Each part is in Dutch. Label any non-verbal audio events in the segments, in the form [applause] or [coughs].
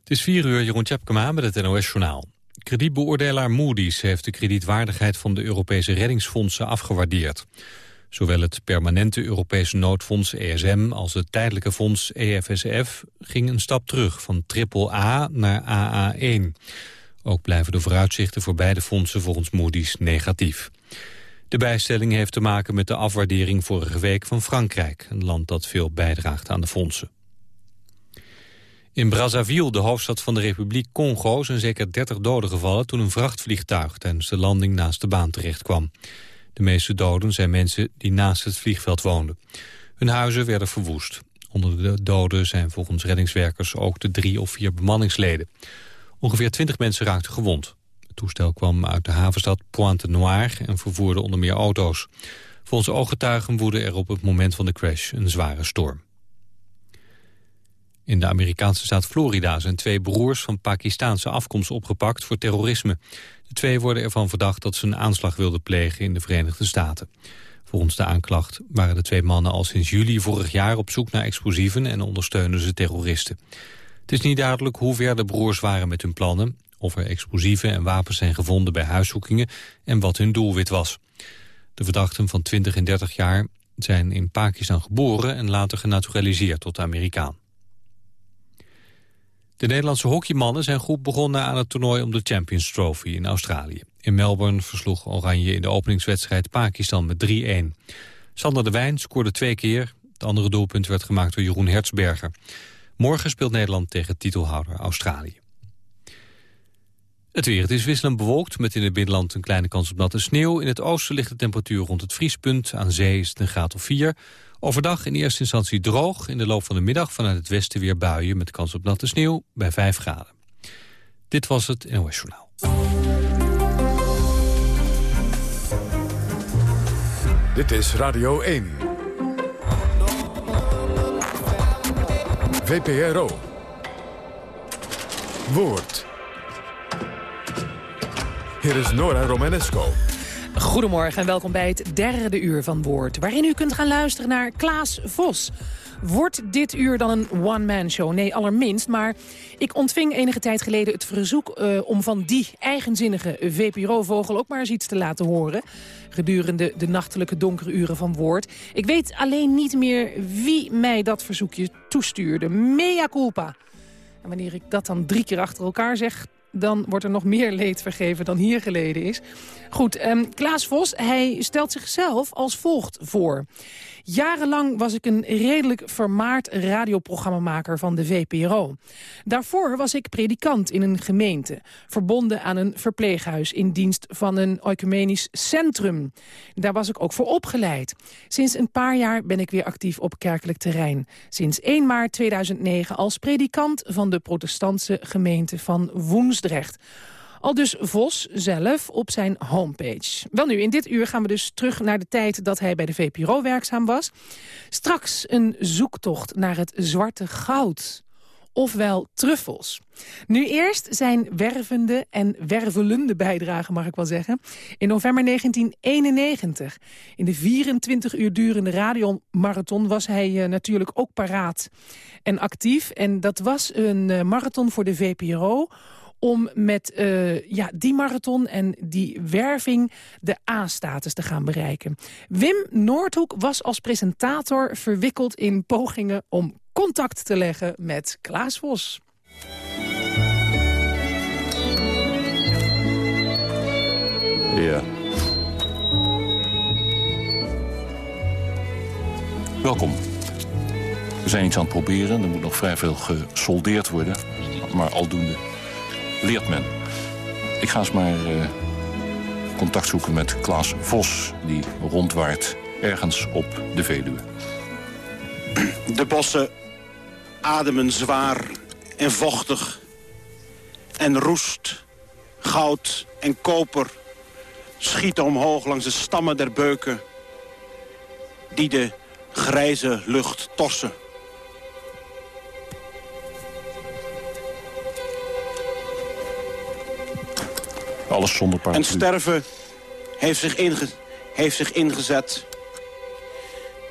Het is 4 uur, Jeroen Tjepkema met het NOS-journaal. Kredietbeoordelaar Moody's heeft de kredietwaardigheid van de Europese reddingsfondsen afgewaardeerd. Zowel het permanente Europese noodfonds ESM als het tijdelijke fonds EFSF gingen een stap terug van AAA naar AA1. Ook blijven de vooruitzichten voor beide fondsen volgens Moody's negatief. De bijstelling heeft te maken met de afwaardering vorige week van Frankrijk, een land dat veel bijdraagt aan de fondsen. In Brazzaville, de hoofdstad van de Republiek Congo, zijn zeker 30 doden gevallen toen een vrachtvliegtuig tijdens de landing naast de baan terecht kwam. De meeste doden zijn mensen die naast het vliegveld woonden. Hun huizen werden verwoest. Onder de doden zijn volgens reddingswerkers ook de drie of vier bemanningsleden. Ongeveer 20 mensen raakten gewond. Het toestel kwam uit de havenstad Pointe-Noire en vervoerde onder meer auto's. Volgens ooggetuigen woedde er op het moment van de crash een zware storm. In de Amerikaanse staat Florida zijn twee broers van Pakistaanse afkomst opgepakt voor terrorisme. De twee worden ervan verdacht dat ze een aanslag wilden plegen in de Verenigde Staten. Volgens de aanklacht waren de twee mannen al sinds juli vorig jaar op zoek naar explosieven en ondersteunen ze terroristen. Het is niet duidelijk hoe ver de broers waren met hun plannen, of er explosieven en wapens zijn gevonden bij huiszoekingen en wat hun doelwit was. De verdachten van 20 en 30 jaar zijn in Pakistan geboren en later genaturaliseerd tot Amerikaan. De Nederlandse hockeymannen zijn goed begonnen aan het toernooi om de Champions Trophy in Australië. In Melbourne versloeg Oranje in de openingswedstrijd Pakistan met 3-1. Sander de Wijn scoorde twee keer. Het andere doelpunt werd gemaakt door Jeroen Hertzberger. Morgen speelt Nederland tegen titelhouder Australië. Het weer. Het is wisselend bewolkt met in het binnenland een kleine kans op natte sneeuw. In het oosten ligt de temperatuur rond het vriespunt. Aan zee is het een graad of 4. Overdag in eerste instantie droog. In de loop van de middag vanuit het westen weer buien met kans op natte sneeuw bij 5 graden. Dit was het NOS Journaal. Dit is Radio 1. VPRO. Woord. Hier is Nora Romanesco. Goedemorgen en welkom bij het derde uur van Woord... waarin u kunt gaan luisteren naar Klaas Vos. Wordt dit uur dan een one-man-show? Nee, allerminst, maar ik ontving enige tijd geleden het verzoek... Uh, om van die eigenzinnige VPRO-vogel ook maar eens iets te laten horen... gedurende de nachtelijke donkere uren van Woord. Ik weet alleen niet meer wie mij dat verzoekje toestuurde. Mea culpa. En wanneer ik dat dan drie keer achter elkaar zeg dan wordt er nog meer leed vergeven dan hier geleden is. Goed, um, Klaas Vos, hij stelt zichzelf als volgt voor. Jarenlang was ik een redelijk vermaard radioprogrammamaker van de VPRO. Daarvoor was ik predikant in een gemeente, verbonden aan een verpleeghuis in dienst van een ecumenisch centrum. Daar was ik ook voor opgeleid. Sinds een paar jaar ben ik weer actief op kerkelijk terrein. Sinds 1 maart 2009 als predikant van de protestantse gemeente van Woensdrecht. Al dus Vos zelf op zijn homepage. Wel nu, in dit uur gaan we dus terug naar de tijd dat hij bij de VPRO werkzaam was. Straks een zoektocht naar het zwarte goud ofwel truffels. Nu eerst zijn wervende en wervelende bijdrage, mag ik wel zeggen. In november 1991, in de 24 uur durende radiomarathon... was hij uh, natuurlijk ook paraat en actief. En dat was een uh, marathon voor de VPRO om met uh, ja, die marathon en die werving de A-status te gaan bereiken. Wim Noordhoek was als presentator verwikkeld in pogingen om contact te leggen met Klaas Vos. Ja. Welkom. We zijn iets aan het proberen. Er moet nog vrij veel gesoldeerd worden. Maar aldoende leert men. Ik ga eens maar uh, contact zoeken met Klaas Vos... die rondwaart ergens op de Veluwe. De bossen ademen zwaar en vochtig. En roest, goud en koper schieten omhoog langs de stammen der beuken... die de grijze lucht torsen. Alles zonder paraplu. En sterven heeft zich, inge heeft zich ingezet.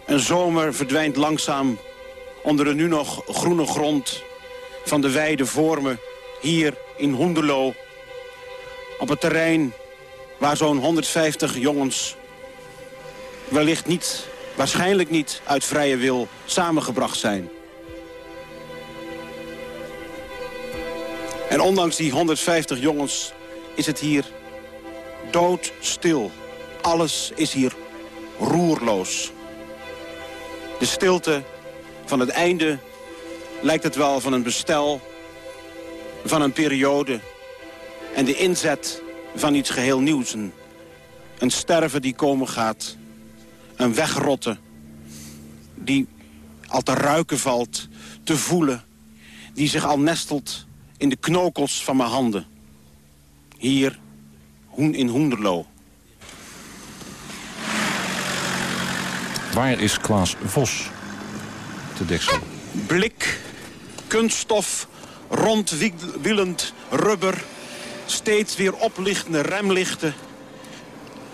Een zomer verdwijnt langzaam onder de nu nog groene grond van de weide vormen hier in Hoenderloo. Op het terrein waar zo'n 150 jongens wellicht niet, waarschijnlijk niet uit vrije wil samengebracht zijn. En ondanks die 150 jongens is het hier doodstil. Alles is hier roerloos. De stilte van het einde lijkt het wel van een bestel, van een periode... en de inzet van iets geheel nieuws. Een, sterven die komen gaat, een wegrotten... die al te ruiken valt, te voelen... die zich al nestelt in de knokels van mijn handen. Hier in Hoenderloo. Waar is Klaas Vos te deksel? Blik, kunststof, rondwielend rubber... steeds weer oplichtende remlichten...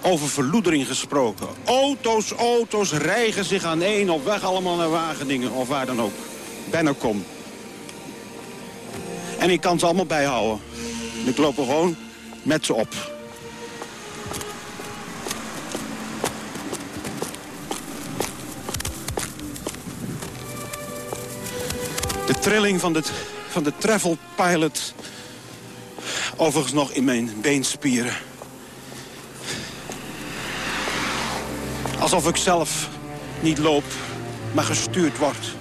Over verloedering gesproken. Auto's, auto's rijgen zich aan één op weg allemaal naar Wageningen of waar dan ook. Bennekom. En ik kan ze allemaal bijhouden. Ik loop er gewoon met ze op. De trilling van de, van de travel pilot. Overigens nog in mijn beenspieren. Alsof ik zelf niet loop, maar gestuurd word.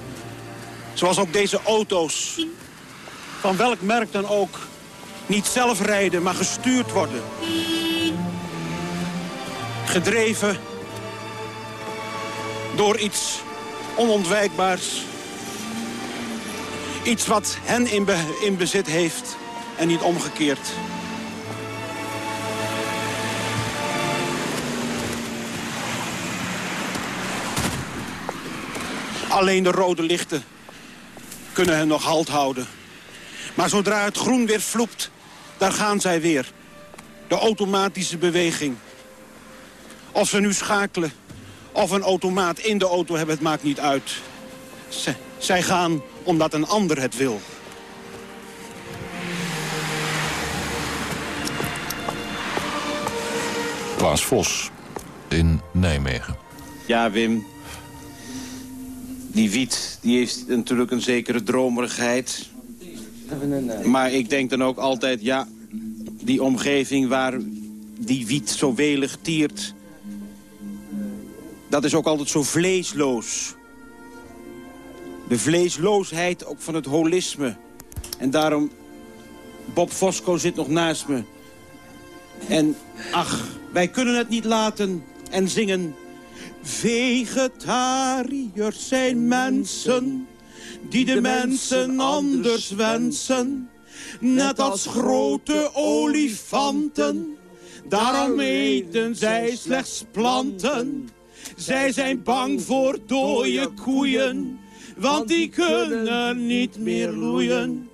Zoals ook deze auto's, van welk merk dan ook... niet zelf rijden, maar gestuurd worden. Gedreven door iets onontwijkbaars Iets wat hen in, bezit heeft en niet omgekeerd. Alleen de rode lichten kunnen hen nog halt houden. Maar zodra het groen weer vloept, daar gaan zij weer. De automatische beweging. Of ze nu schakelen of een automaat in de auto hebben, het maakt niet uit. zij gaan omdat een ander het wil. Klaas Vos in Nijmegen. Ja, Wim. Die wiet die heeft natuurlijk een zekere dromerigheid. Maar ik denk dan ook altijd, ja, die omgeving waar die wiet zo welig tiert... dat is ook altijd zo vleesloos de vleesloosheid ook van het holisme. En daarom, Bob Fosco zit nog naast me. En ach, wij kunnen het niet laten en zingen... Vegetariërs zijn mensen die de mensen anders wensen. Net als grote olifanten, daarom eten zij slechts planten. Zij zijn bang voor dode koeien want die kunnen niet meer loeien.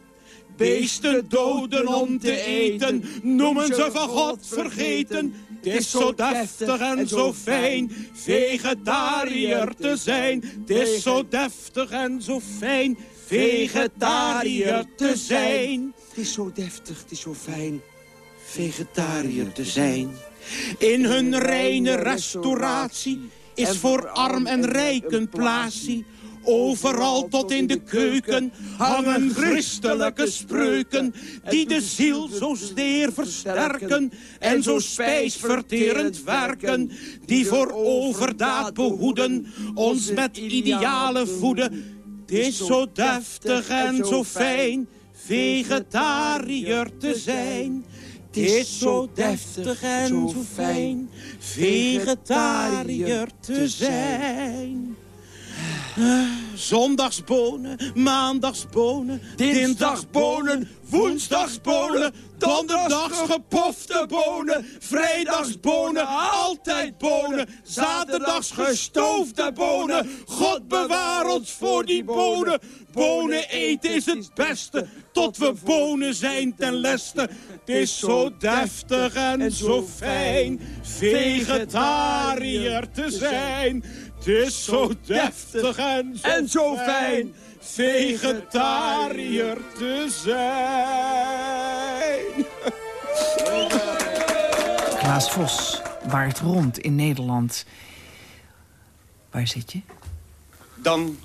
Beesten doden om te eten, noemen ze van God vergeten. Het is zo deftig en zo fijn, vegetariër te zijn. Het is zo deftig en zo fijn, vegetariër te zijn. Is zo deftig, het is zo fijn, vegetariër te zijn. In hun reine restauratie is voor arm en rijk een plaatsje Overal tot in de keuken hangen christelijke spreuken... die de ziel zo steer versterken en zo spijsverterend werken... die voor overdaad behoeden, ons met idealen voeden. Het is zo deftig en zo fijn vegetariër te zijn... Het is zo deftig en zo fijn vegetariër te zijn. Zondagsbonen, maandagsbonen, dinsdagsbonen, woensdagsbonen, donderdags gepofte bonen, vrijdagsbonen, altijd bonen, zaterdags gestoofde bonen. God bewaar ons voor die bonen. Bonen eten is het beste, tot we bonen zijn ten leste. Het is zo deftig en zo fijn, vegetariër te zijn. Het is zo deftig en zo, fijn, vegetariër te zijn. Klaas Vos waart rond in Nederland. Waar zit je? Dan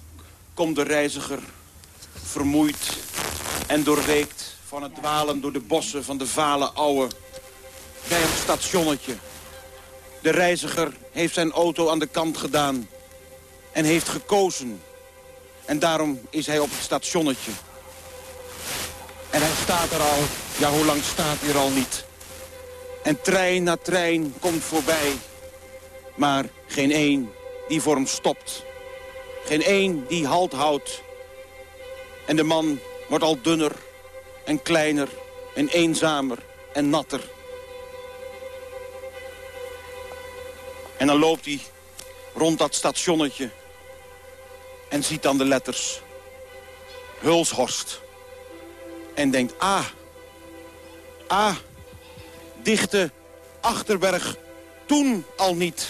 komt de reiziger vermoeid en doorweekt van het dwalen door de bossen van de vale ouwe bij een stationnetje. De reiziger heeft zijn auto aan de kant gedaan en heeft gekozen. En daarom is hij op het stationnetje. En hij staat er al, ja hoe lang staat hij er al niet? En trein na trein komt voorbij. Maar geen één die voor hem stopt. Geen één die halt houdt. En de man wordt al dunner en kleiner en eenzamer en natter. En dan loopt hij rond dat stationnetje en ziet dan de letters Hulshorst. En denkt, ah, ah, dichte Achterberg, toen al niet.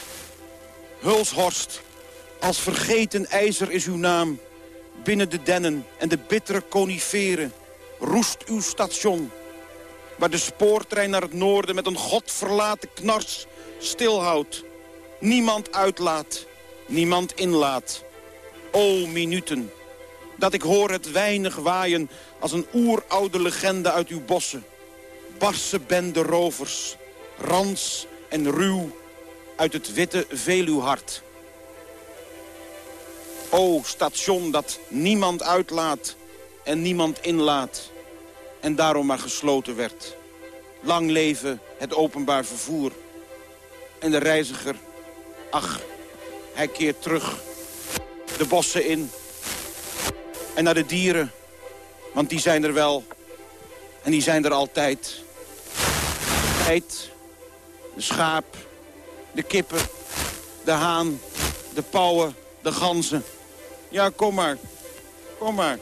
Hulshorst, als vergeten ijzer is uw naam. Binnen de dennen en de bittere coniferen roest uw station. Waar de spoortrein naar het noorden met een godverlaten knars stilhoudt. Niemand uitlaat, niemand inlaat. O minuten, dat ik hoor het weinig waaien als een oeroude legende uit uw bossen. Barse bende rovers, rans en ruw uit het witte Veluwhart. O station dat niemand uitlaat en niemand inlaat en daarom maar gesloten werd. Lang leven het openbaar vervoer. En de reiziger, ach, hij keert terug. De bossen in. En naar de dieren, want die zijn er wel. En die zijn er altijd. De de schaap, de kippen, de haan, de pauwen, de ganzen. Ja, kom maar. Kom maar.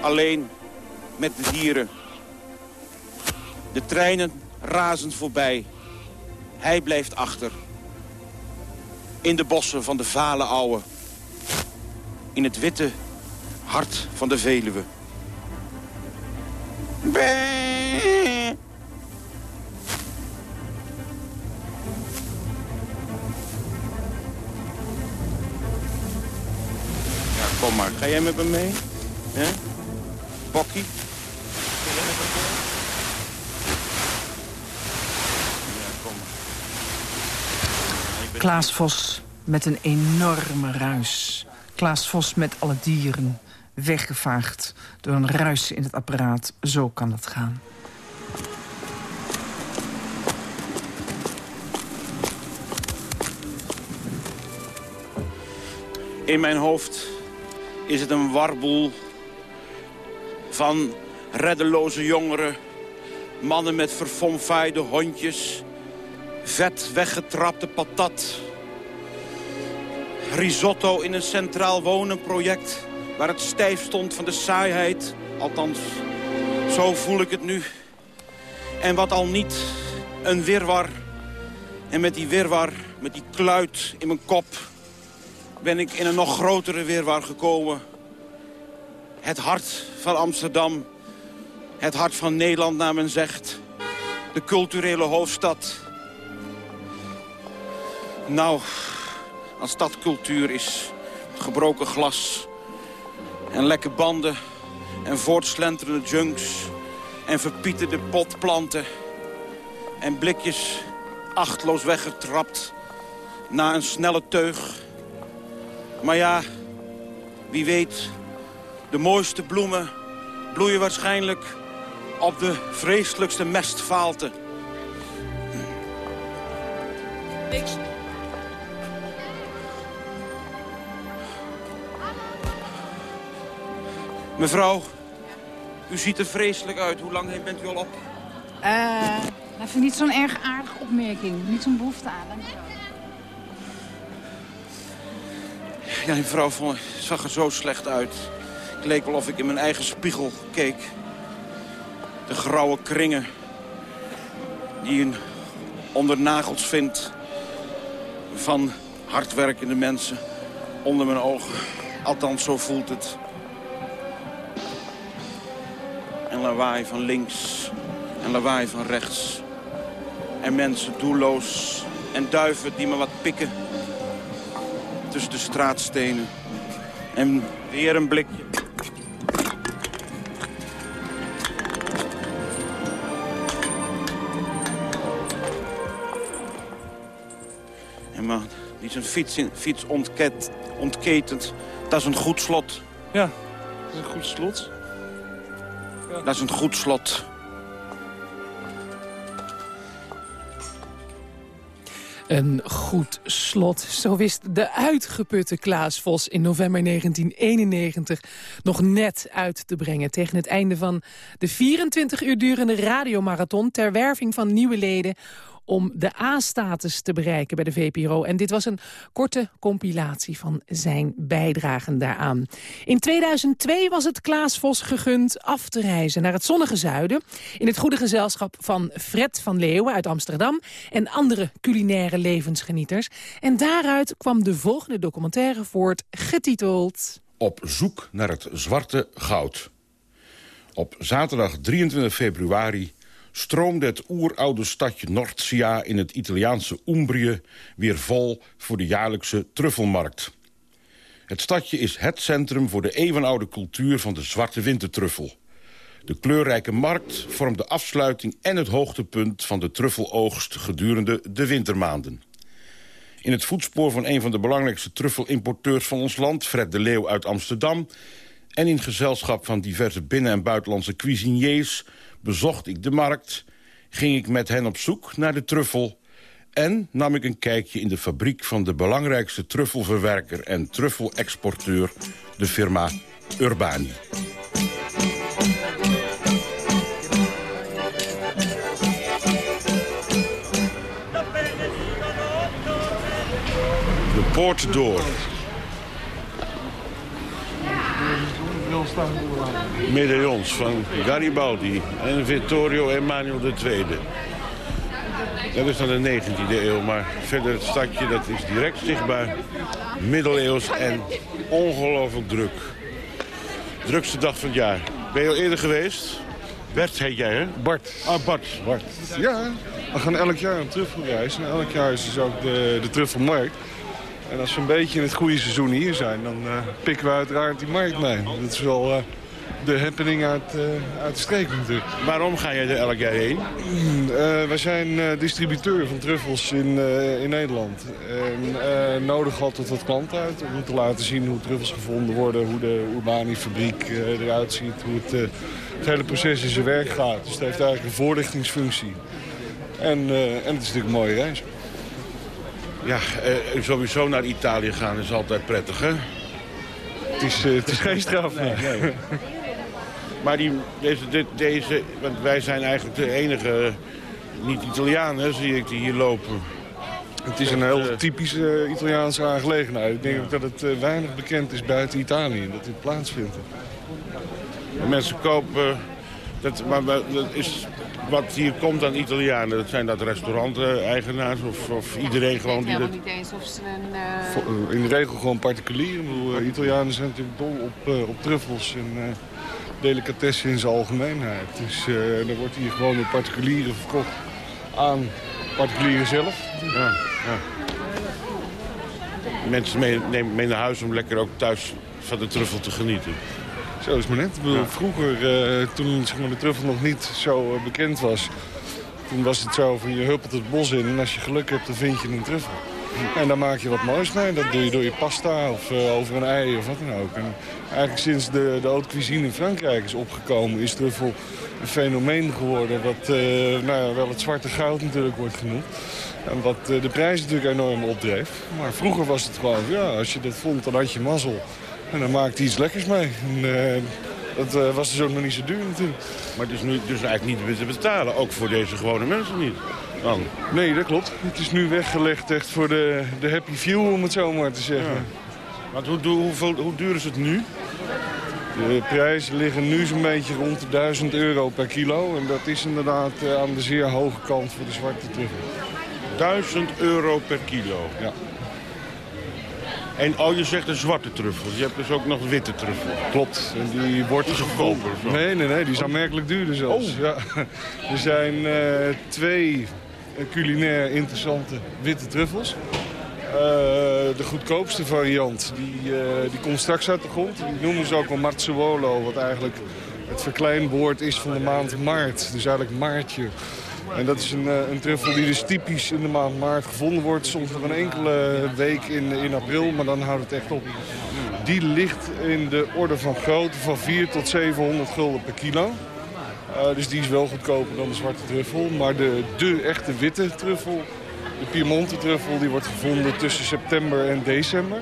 Alleen met de dieren. De treinen razen voorbij. Hij blijft achter. In de bossen van de vale ouwe. In het witte hart van de Veluwe. Ja, kom maar. Ga jij met me mee? Ja? Bokkie? Klaas Vos met een enorme ruis. Klaas Vos met alle dieren. Weggevaagd door een ruis in het apparaat. Zo kan het gaan. In mijn hoofd is het een warboel van reddeloze jongeren... mannen met verfomfaaide hondjes... vet weggetrapte patat... risotto in een centraal wonenproject... waar het stijf stond van de saaiheid. Althans, zo voel ik het nu. En wat al niet, een wirwar. En met die wirwar, met die kluit in mijn kop ben ik in een nog grotere weerwaar gekomen. Het hart van Amsterdam. Het hart van Nederland, naar men zegt. De culturele hoofdstad. Nou, als dat cultuur is, gebroken glas... en lekke banden en voortslenterende junks... en verpieterde potplanten... en blikjes achtloos weggetrapt na een snelle teug Maar ja, wie weet, de mooiste bloemen bloeien waarschijnlijk op de vreselijkste mestvaalte. Niks. Mevrouw, u ziet er vreselijk uit. Hoe lang bent u al op? Uh, even niet zo'n erg aardige opmerking. Niet zo'n behoefte aan. Dankjewel. Ja, mevrouw vond, zag er zo slecht uit. Het leek wel of ik in mijn eigen spiegel keek. De grauwe kringen die je onder nagels vindt van hardwerkende mensen onder mijn ogen. Althans, zo voelt het. En lawaai van links en lawaai van rechts. En mensen doelloos en duiven die me wat pikken tussen de straatstenen. En weer een blikje. Die zijn fiets, in, fiets ontket. Dat is een goed slot. Ja, dat is een goed slot. Ja. Dat is een goed slot. Een goed slot. Zo wist de uitgeputte Klaas Vos in november 1991 nog net uit te brengen. Tegen het einde van de 24 uur durende radiomarathon... ter werving van nieuwe leden om de A-status te bereiken bij de VPRO. En dit was een korte compilatie van zijn bijdragen daaraan. In 2002 was het Klaas Vos gegund af te reizen naar het zonnige zuiden... in het goede gezelschap van Fred van Leeuwen uit Amsterdam... en andere culinaire levensgenieters. En daaruit kwam de volgende documentaire voort, getiteld... Op zoek naar het zwarte goud. Op zaterdag 23 februari stroomde het oeroude stadje Norcia in het Italiaanse Umbrië weer vol voor de jaarlijkse truffelmarkt. Het stadje is het centrum voor de eeuwenoude cultuur van de zwarte wintertruffel. De kleurrijke markt vormt de afsluiting en het hoogtepunt van de truffeloogst gedurende de wintermaanden. In het voetspoor van een van de belangrijkste truffelimporteurs van ons land, Fred de Leeuw uit Amsterdam, en in gezelschap van diverse binnen- en buitenlandse cuisiniers bezocht ik de markt, ging ik met hen op zoek naar de truffel... en nam ik een kijkje in de fabriek van de belangrijkste truffelverwerker... en truffelexporteur, de firma Urbani. De poort door. Medaillons van Garibaldi en Vittorio Emanuel II. Dat is dan de 19e eeuw, maar verder het stadje dat is direct zichtbaar. Middeleeuws en ongelooflijk druk. Drukste dag van het jaar. Ben je al eerder geweest? Bert heet jij, hè? Bart. Ah, Bart. Bart. Ja, we gaan elk jaar een truffelreis. En elk jaar is dus ook de, de truffelmarkt. En als we een beetje in het goede seizoen hier zijn, dan uh, pikken we uiteraard die markt mee. Dat is wel uh, de happening uit, uh, uit de streek natuurlijk. Waarom ga jij er elk jaar heen? Mm, wij zijn distributeur van truffels in, in Nederland. En nodig altijd wat klanten uit om te laten zien hoe truffels gevonden worden, hoe de Urbani-fabriek eruit ziet, hoe het, het, hele proces in zijn werk gaat. Dus het heeft eigenlijk een voorlichtingsfunctie. En, en het is natuurlijk een mooie reis. Ja, uh, sowieso naar Italië gaan is altijd prettig, hè? Het is, uh, het is geen straf. Nee, nee. maar die, deze, dit, deze, want wij zijn eigenlijk de enige niet-Italianen, zie ik, die hier lopen. Het is een heel typische Italiaanse aangelegenheid. Ik denk ook dat het weinig bekend is buiten Italië, dat dit plaatsvindt. Mensen kopen, dat, maar dat is wat hier komt aan Italianen, dat zijn dat restaurant-eigenaars of, of, iedereen gewoon... die dat... niet eens of ze een... Uh... In de regel gewoon particulier. Bedoel, Italianen zijn natuurlijk dol op, uh, op truffels en uh, delicatessen in zijn algemeenheid. Dus er wordt hier gewoon door particulieren verkocht aan particulieren zelf. Ja, ja. Mensen mee, nemen mee naar huis om lekker ook thuis van de truffel te genieten. Zo is maar net. Ik bedoel, ja. Vroeger, uh, toen zeg maar, de truffel nog niet zo uh, bekend was... toen was het zo van je huppelt het bos in en als je geluk hebt, dan vind je een truffel. En daar maak je wat moois mee. Dat doe je door je pasta of uh, over een ei of wat dan ook. En eigenlijk sinds de, de haute cuisine in Frankrijk is opgekomen... is truffel een fenomeen geworden wat nou ja, wel het zwarte goud natuurlijk wordt genoemd. En wat de prijs natuurlijk enorm opdreef. Maar vroeger was het gewoon, ja, als je dat vond, dan had je mazzel. En dan maakte iets lekkers mee. En, dat was dus ook nog niet zo duur natuurlijk. Maar het is nu dus eigenlijk niet te betalen, ook voor deze gewone mensen niet? Dan. Nee, dat klopt. Het is nu weggelegd echt voor de, de happy few, om het zo maar te zeggen. Ja. Want hoe, hoeveel, hoe duur is het nu? De prijzen liggen nu zo'n beetje rond de 1000 euro per kilo. En dat is inderdaad aan de zeer hoge kant voor de zwarte truffel. 1000 euro per kilo? Ja. En oh, je zegt een zwarte truffel. Je hebt dus ook nog witte truffel. Klopt. En die wordt goedkoper. Nee, nee, nee. Die is aanmerkelijk duurder zelfs. Oh. Ja. Er zijn uh, twee culinair interessante witte truffels. Uh, de goedkoopste variant, die, uh, die komt straks uit de grond. Die noemen ze ook wel Marzuolo, wat eigenlijk het verkleinwoord is van de maand maart. Dus eigenlijk maartje. En dat is een, een truffel die dus typisch in de maand maart gevonden wordt. Soms nog een enkele week in, in april, maar dan houdt het echt op. Die ligt in de orde van grootte van 4 tot 700 gulden per kilo. Uh, dus die is wel goedkoper dan de zwarte truffel. Maar de, de echte witte truffel, de Piemonte truffel, die wordt gevonden tussen september en december.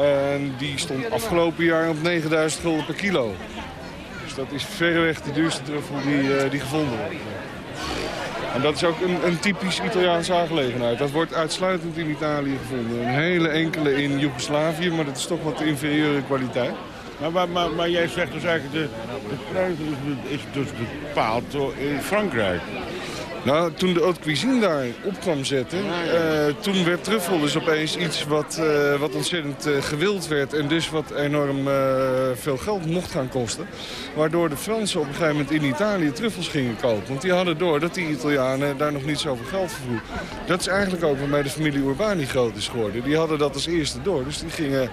En die stond afgelopen jaar op 9000 gulden per kilo. Dus dat is verreweg de duurste truffel die, uh, die gevonden wordt. En dat is ook een, een typisch Italiaanse aangelegenheid. Dat wordt uitsluitend in Italië gevonden. Een hele enkele in Joegoslavië, maar dat is toch wat inferieure kwaliteit. Maar, maar, maar, jij zegt dus eigenlijk, de, de prijs is, is dus bepaald door in Frankrijk. Nou, toen de haute cuisine daar op kwam zetten... Uh, toen werd truffel dus opeens iets wat, uh, wat ontzettend uh, gewild werd... en dus wat enorm veel geld mocht gaan kosten. Waardoor de Fransen op een gegeven moment in Italië truffels gingen kopen. Want die hadden door dat die Italianen daar nog niet zoveel geld voor vroegen. Dat is eigenlijk ook waarmee de familie Urbani groot is geworden. Die hadden dat als eerste door. Dus die gingen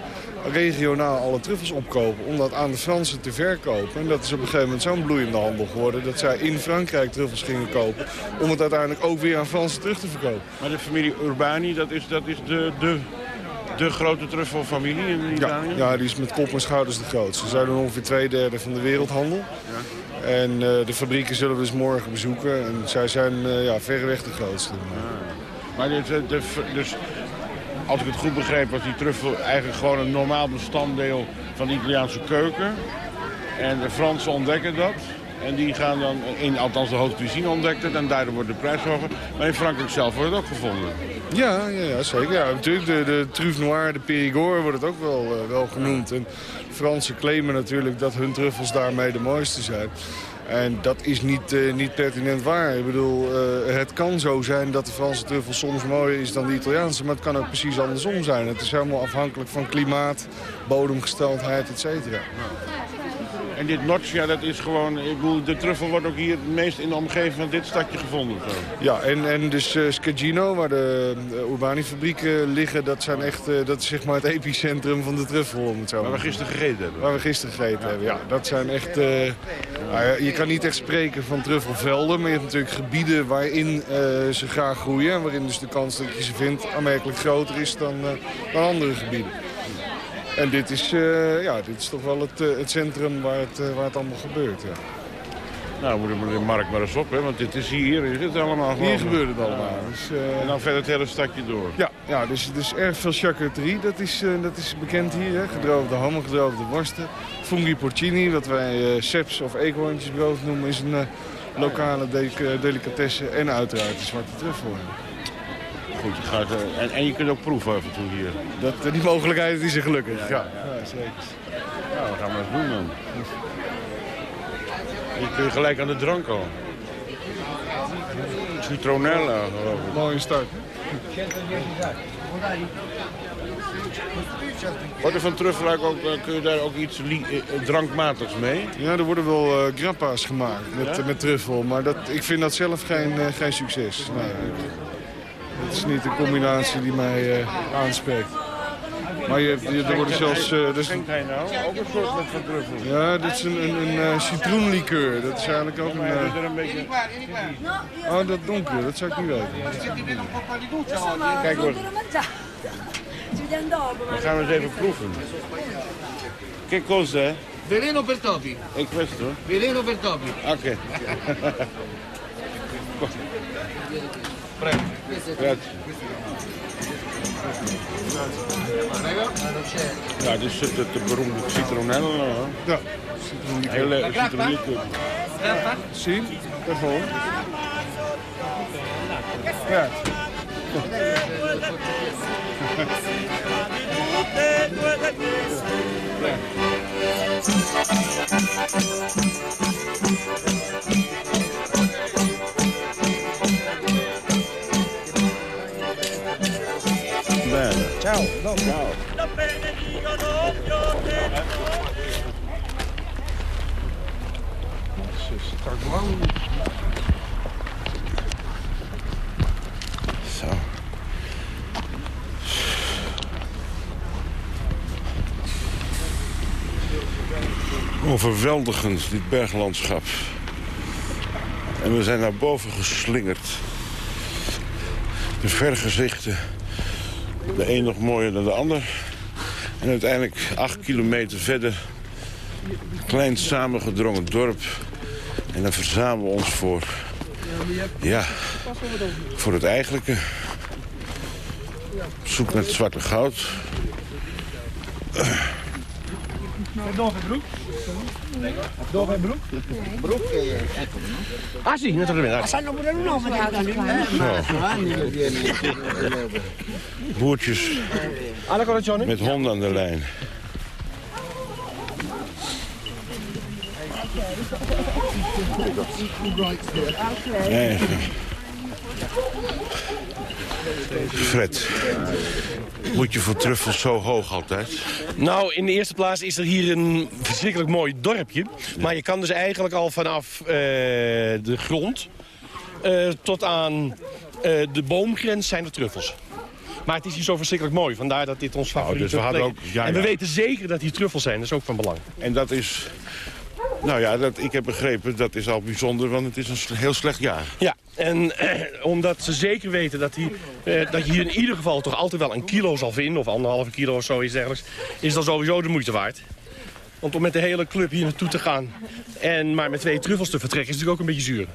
regionaal alle truffels opkopen om dat aan de Fransen te verkopen. En dat is op een gegeven moment zo'n bloeiende handel geworden... dat zij in Frankrijk truffels gingen kopen om het uiteindelijk ook weer aan Fransen terug te verkopen. Maar de familie Urbani, dat is, dat is de, de, de grote truffelfamilie in Italië? Ja, ja, die is met kop en schouders de grootste. Ze zijn ongeveer twee derde van de wereldhandel. Ja. En uh, de fabrieken zullen we dus morgen bezoeken. En zij zijn uh, ja, verreweg de grootste. Ah. Maar de, de, dus als ik het goed begreep, was die truffel eigenlijk gewoon een normaal bestanddeel van de Italiaanse keuken. En de Fransen ontdekken dat. En die gaan dan, in, althans de haute cuisine ontdekt en daardoor wordt de prijs hoger. Maar in Frankrijk zelf wordt het ook gevonden. Ja, ja, ja zeker. Ja, natuurlijk de, de Truffe de Périgord wordt het ook wel, uh, wel genoemd. En de Fransen claimen natuurlijk dat hun truffels daarmee de mooiste zijn. En dat is niet, uh, niet pertinent waar. Ik bedoel, uh, het kan zo zijn dat de Franse truffel soms mooier is dan de Italiaanse. Maar het kan ook precies andersom zijn. Het is helemaal afhankelijk van klimaat, bodemgesteldheid, et cetera. En dit notch, ja, dat is gewoon... Ik bedoel, de truffel wordt ook hier het meest in de omgeving van dit stadje gevonden. Zo. Ja, en, en dus uh, Scagino, waar de Urbani-fabrieken liggen... Dat, zijn echt, uh, dat is zeg maar het epicentrum van de truffel, om het zo Waar we gisteren gegeten hebben. Waar we gisteren gegeten ja. hebben, ja. Dat zijn echt... Uh, nou, je kan niet echt spreken van truffelvelden... maar je hebt natuurlijk gebieden waarin ze graag groeien... waarin dus de kans dat je ze vindt aanmerkelijk groter is dan, dan andere gebieden. En dit is, uh, ja, dit is toch wel het, uh, het centrum waar het, uh, waar het allemaal gebeurt. Ja. Nou, moeten we de markt maar eens op, hè? want dit is hier, is het allemaal Hier gebeurt het allemaal. Ja. Dus, en dan verder het hele stadje door. Ja, ja dus, dus erg veel charcuterie, dat is, dat is bekend hier. Hè? Gedroogde hammen, gedroogde worsten. Fungi porcini, wat wij seps of eekhoorntjesbrood noemen, is een lokale de delicatesse. En uiteraard de zwarte truffel goed, je gaat, en, en, je kunt ook proeven af en toe hier. Dat, die mogelijkheid is er gelukkig, ja. ja. ja zeker. Nou, we gaan maar eens doen dan. Je kunt gelijk aan de drank al. Citronella, geloof ik. Mooie start. Wordt er van truffel ook, kun je daar ook iets drankmatigs mee? Ja, er worden wel uh, grappa's gemaakt met, ja? met truffel. Maar dat, ik vind dat zelf geen, uh, geen succes. Nee. Is niet een combinatie die mij uh, aanspreekt. Maar je, hebt- je, er worden zelfs... eh, is, nou? Ook een soort met van truffel. ja, dit is een, een, een eh, citroenlikeur. Dat is eigenlijk ook een... eh, een beetje... oh, dat donker, dat zou ik niet weten. Kijk hoor, dan [laughs] gaan we eens even proeven. Che cosa? Veleno per topi. E questo? Veleno per topi. [laughs] [laughs] Grazie. Ja, dit zit het de beroemde citronella. hè? Ja, Hele citroenlikeur. zie, daarvoor. Ja. Bene. Ciao. Ciao. Zo. Overweldigend, dit berglandschap. En we zijn naar boven geslingerd. De vergezichten, de een nog mooier dan de ander. En uiteindelijk acht kilometer verder, een klein samengedrongen dorp. En dan verzamelen we ons voor, ja, voor het eigenlijke. Op zoek naar het zwarte goud. Ah sì, naturalmente. Sanno pure il nome met honden aan de lijn. Nee. Fred, moet je voor truffels zo hoog altijd? Nou, in de eerste plaats is er hier een verschrikkelijk mooi dorpje. Maar je kan dus eigenlijk al vanaf eh, de grond eh, tot aan eh, de boomgrens zijn er truffels. Maar het is hier zo verschrikkelijk mooi, vandaar dat dit ons favoriete dus we hadden ook- ja, En we ja. weten zeker dat hier truffels zijn, dat is ook van belang. En dat is... Nou ja, dat, ik heb begrepen, dat is al bijzonder, want het is een heel slecht jaar. Ja, en eh, omdat ze zeker weten dat, eh, dat je hier in ieder geval toch altijd wel een kilo zal vinden... of anderhalve kilo of zoiets dergelijks, is dat sowieso de moeite waard. Want om met de hele club hier naartoe te gaan en maar met twee truffels te vertrekken... is natuurlijk ook een beetje zuur.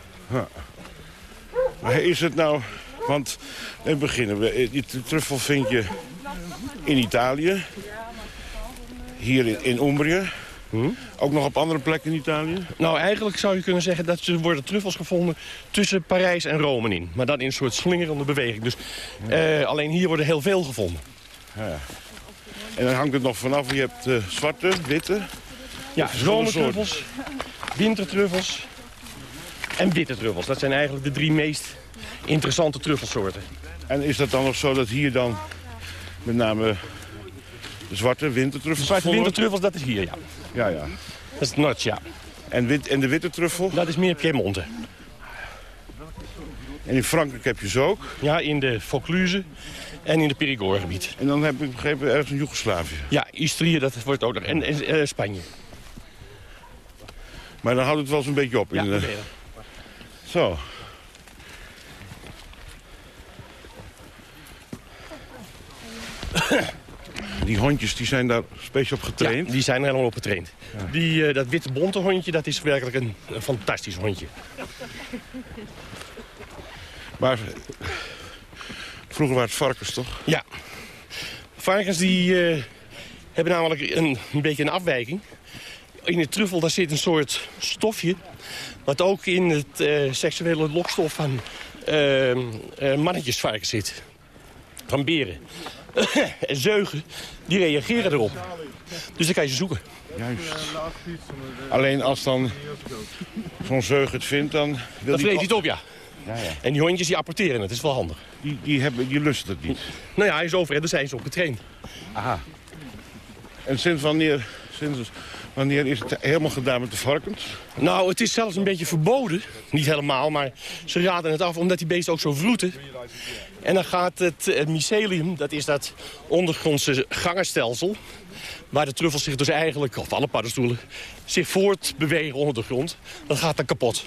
Maar is het nou... Want, even beginnen we. Die tr- truffel vind je in Italië. Hier in, in Umbrië. Ook nog op andere plekken in Italië. Nou, eigenlijk zou je kunnen zeggen dat er worden truffels gevonden tussen Parijs en Rome in. Maar dan in een soort slingerende beweging. Dus eh, alleen hier worden heel veel gevonden. Ja. En dan hangt het nog vanaf. Je hebt eh, zwarte, witte. Ja, zomertruffels, wintertruffels en witte truffels. Dat zijn eigenlijk de drie meest interessante truffelsoorten. En is dat dan nog zo dat hier dan met name de zwarte wintertruffel De zwarte wintertruffels, dat is hier, ja. Ja, ja. Dat is het notch, ja. En, wit, en de witte truffel? Dat is meer Piemonte. En in Frankrijk heb je ze ook? Ja, in de Vaucluse en in de Périgord-gebied. En dan heb ik begrepen ergens in Joegoslavië. Ja, Istrië, dat wordt ook nog. En, en eh, Spanje. Maar dan houdt het wel eens een beetje op. Ja, in. Zo. Die hondjes die zijn daar speciaal op getraind. Ja, die zijn er helemaal op getraind. Die, eh, dat witte bonte hondje, dat is werkelijk een, een fantastisch hondje. Maar vroeger waren het varkens toch? Ja. Varkens die eh, hebben namelijk een, een beetje een afwijking. In de truffel daar zit een soort stofje... wat ook in het eh, seksuele lokstof van eh, mannetjesvarkens zit. Van beren. En [coughs] zeugen, die reageren erop. Dus dan kan je ze zoeken. Juist. Alleen als dan zo'n zeug het vindt, dan wil Dan die vreet hij het op, ja. Ja, ja. En die hondjes die apporteren het, dat is wel handig. Die, die, hebben, die lusten het niet. Nou ja, hij is over en daar zijn ze op getraind. Aha. En sinds wanneer, sinds Wanneer is het helemaal gedaan met de varkens? Nou, het is zelfs een beetje verboden. Niet helemaal, maar ze raden het af omdat die beesten ook zo vroeten. En dan gaat het, het mycelium, dat is dat ondergrondse gangenstelsel... waar de truffels zich dus eigenlijk, of alle paddenstoelen... zich voortbewegen onder de grond. Dat gaat dan kapot.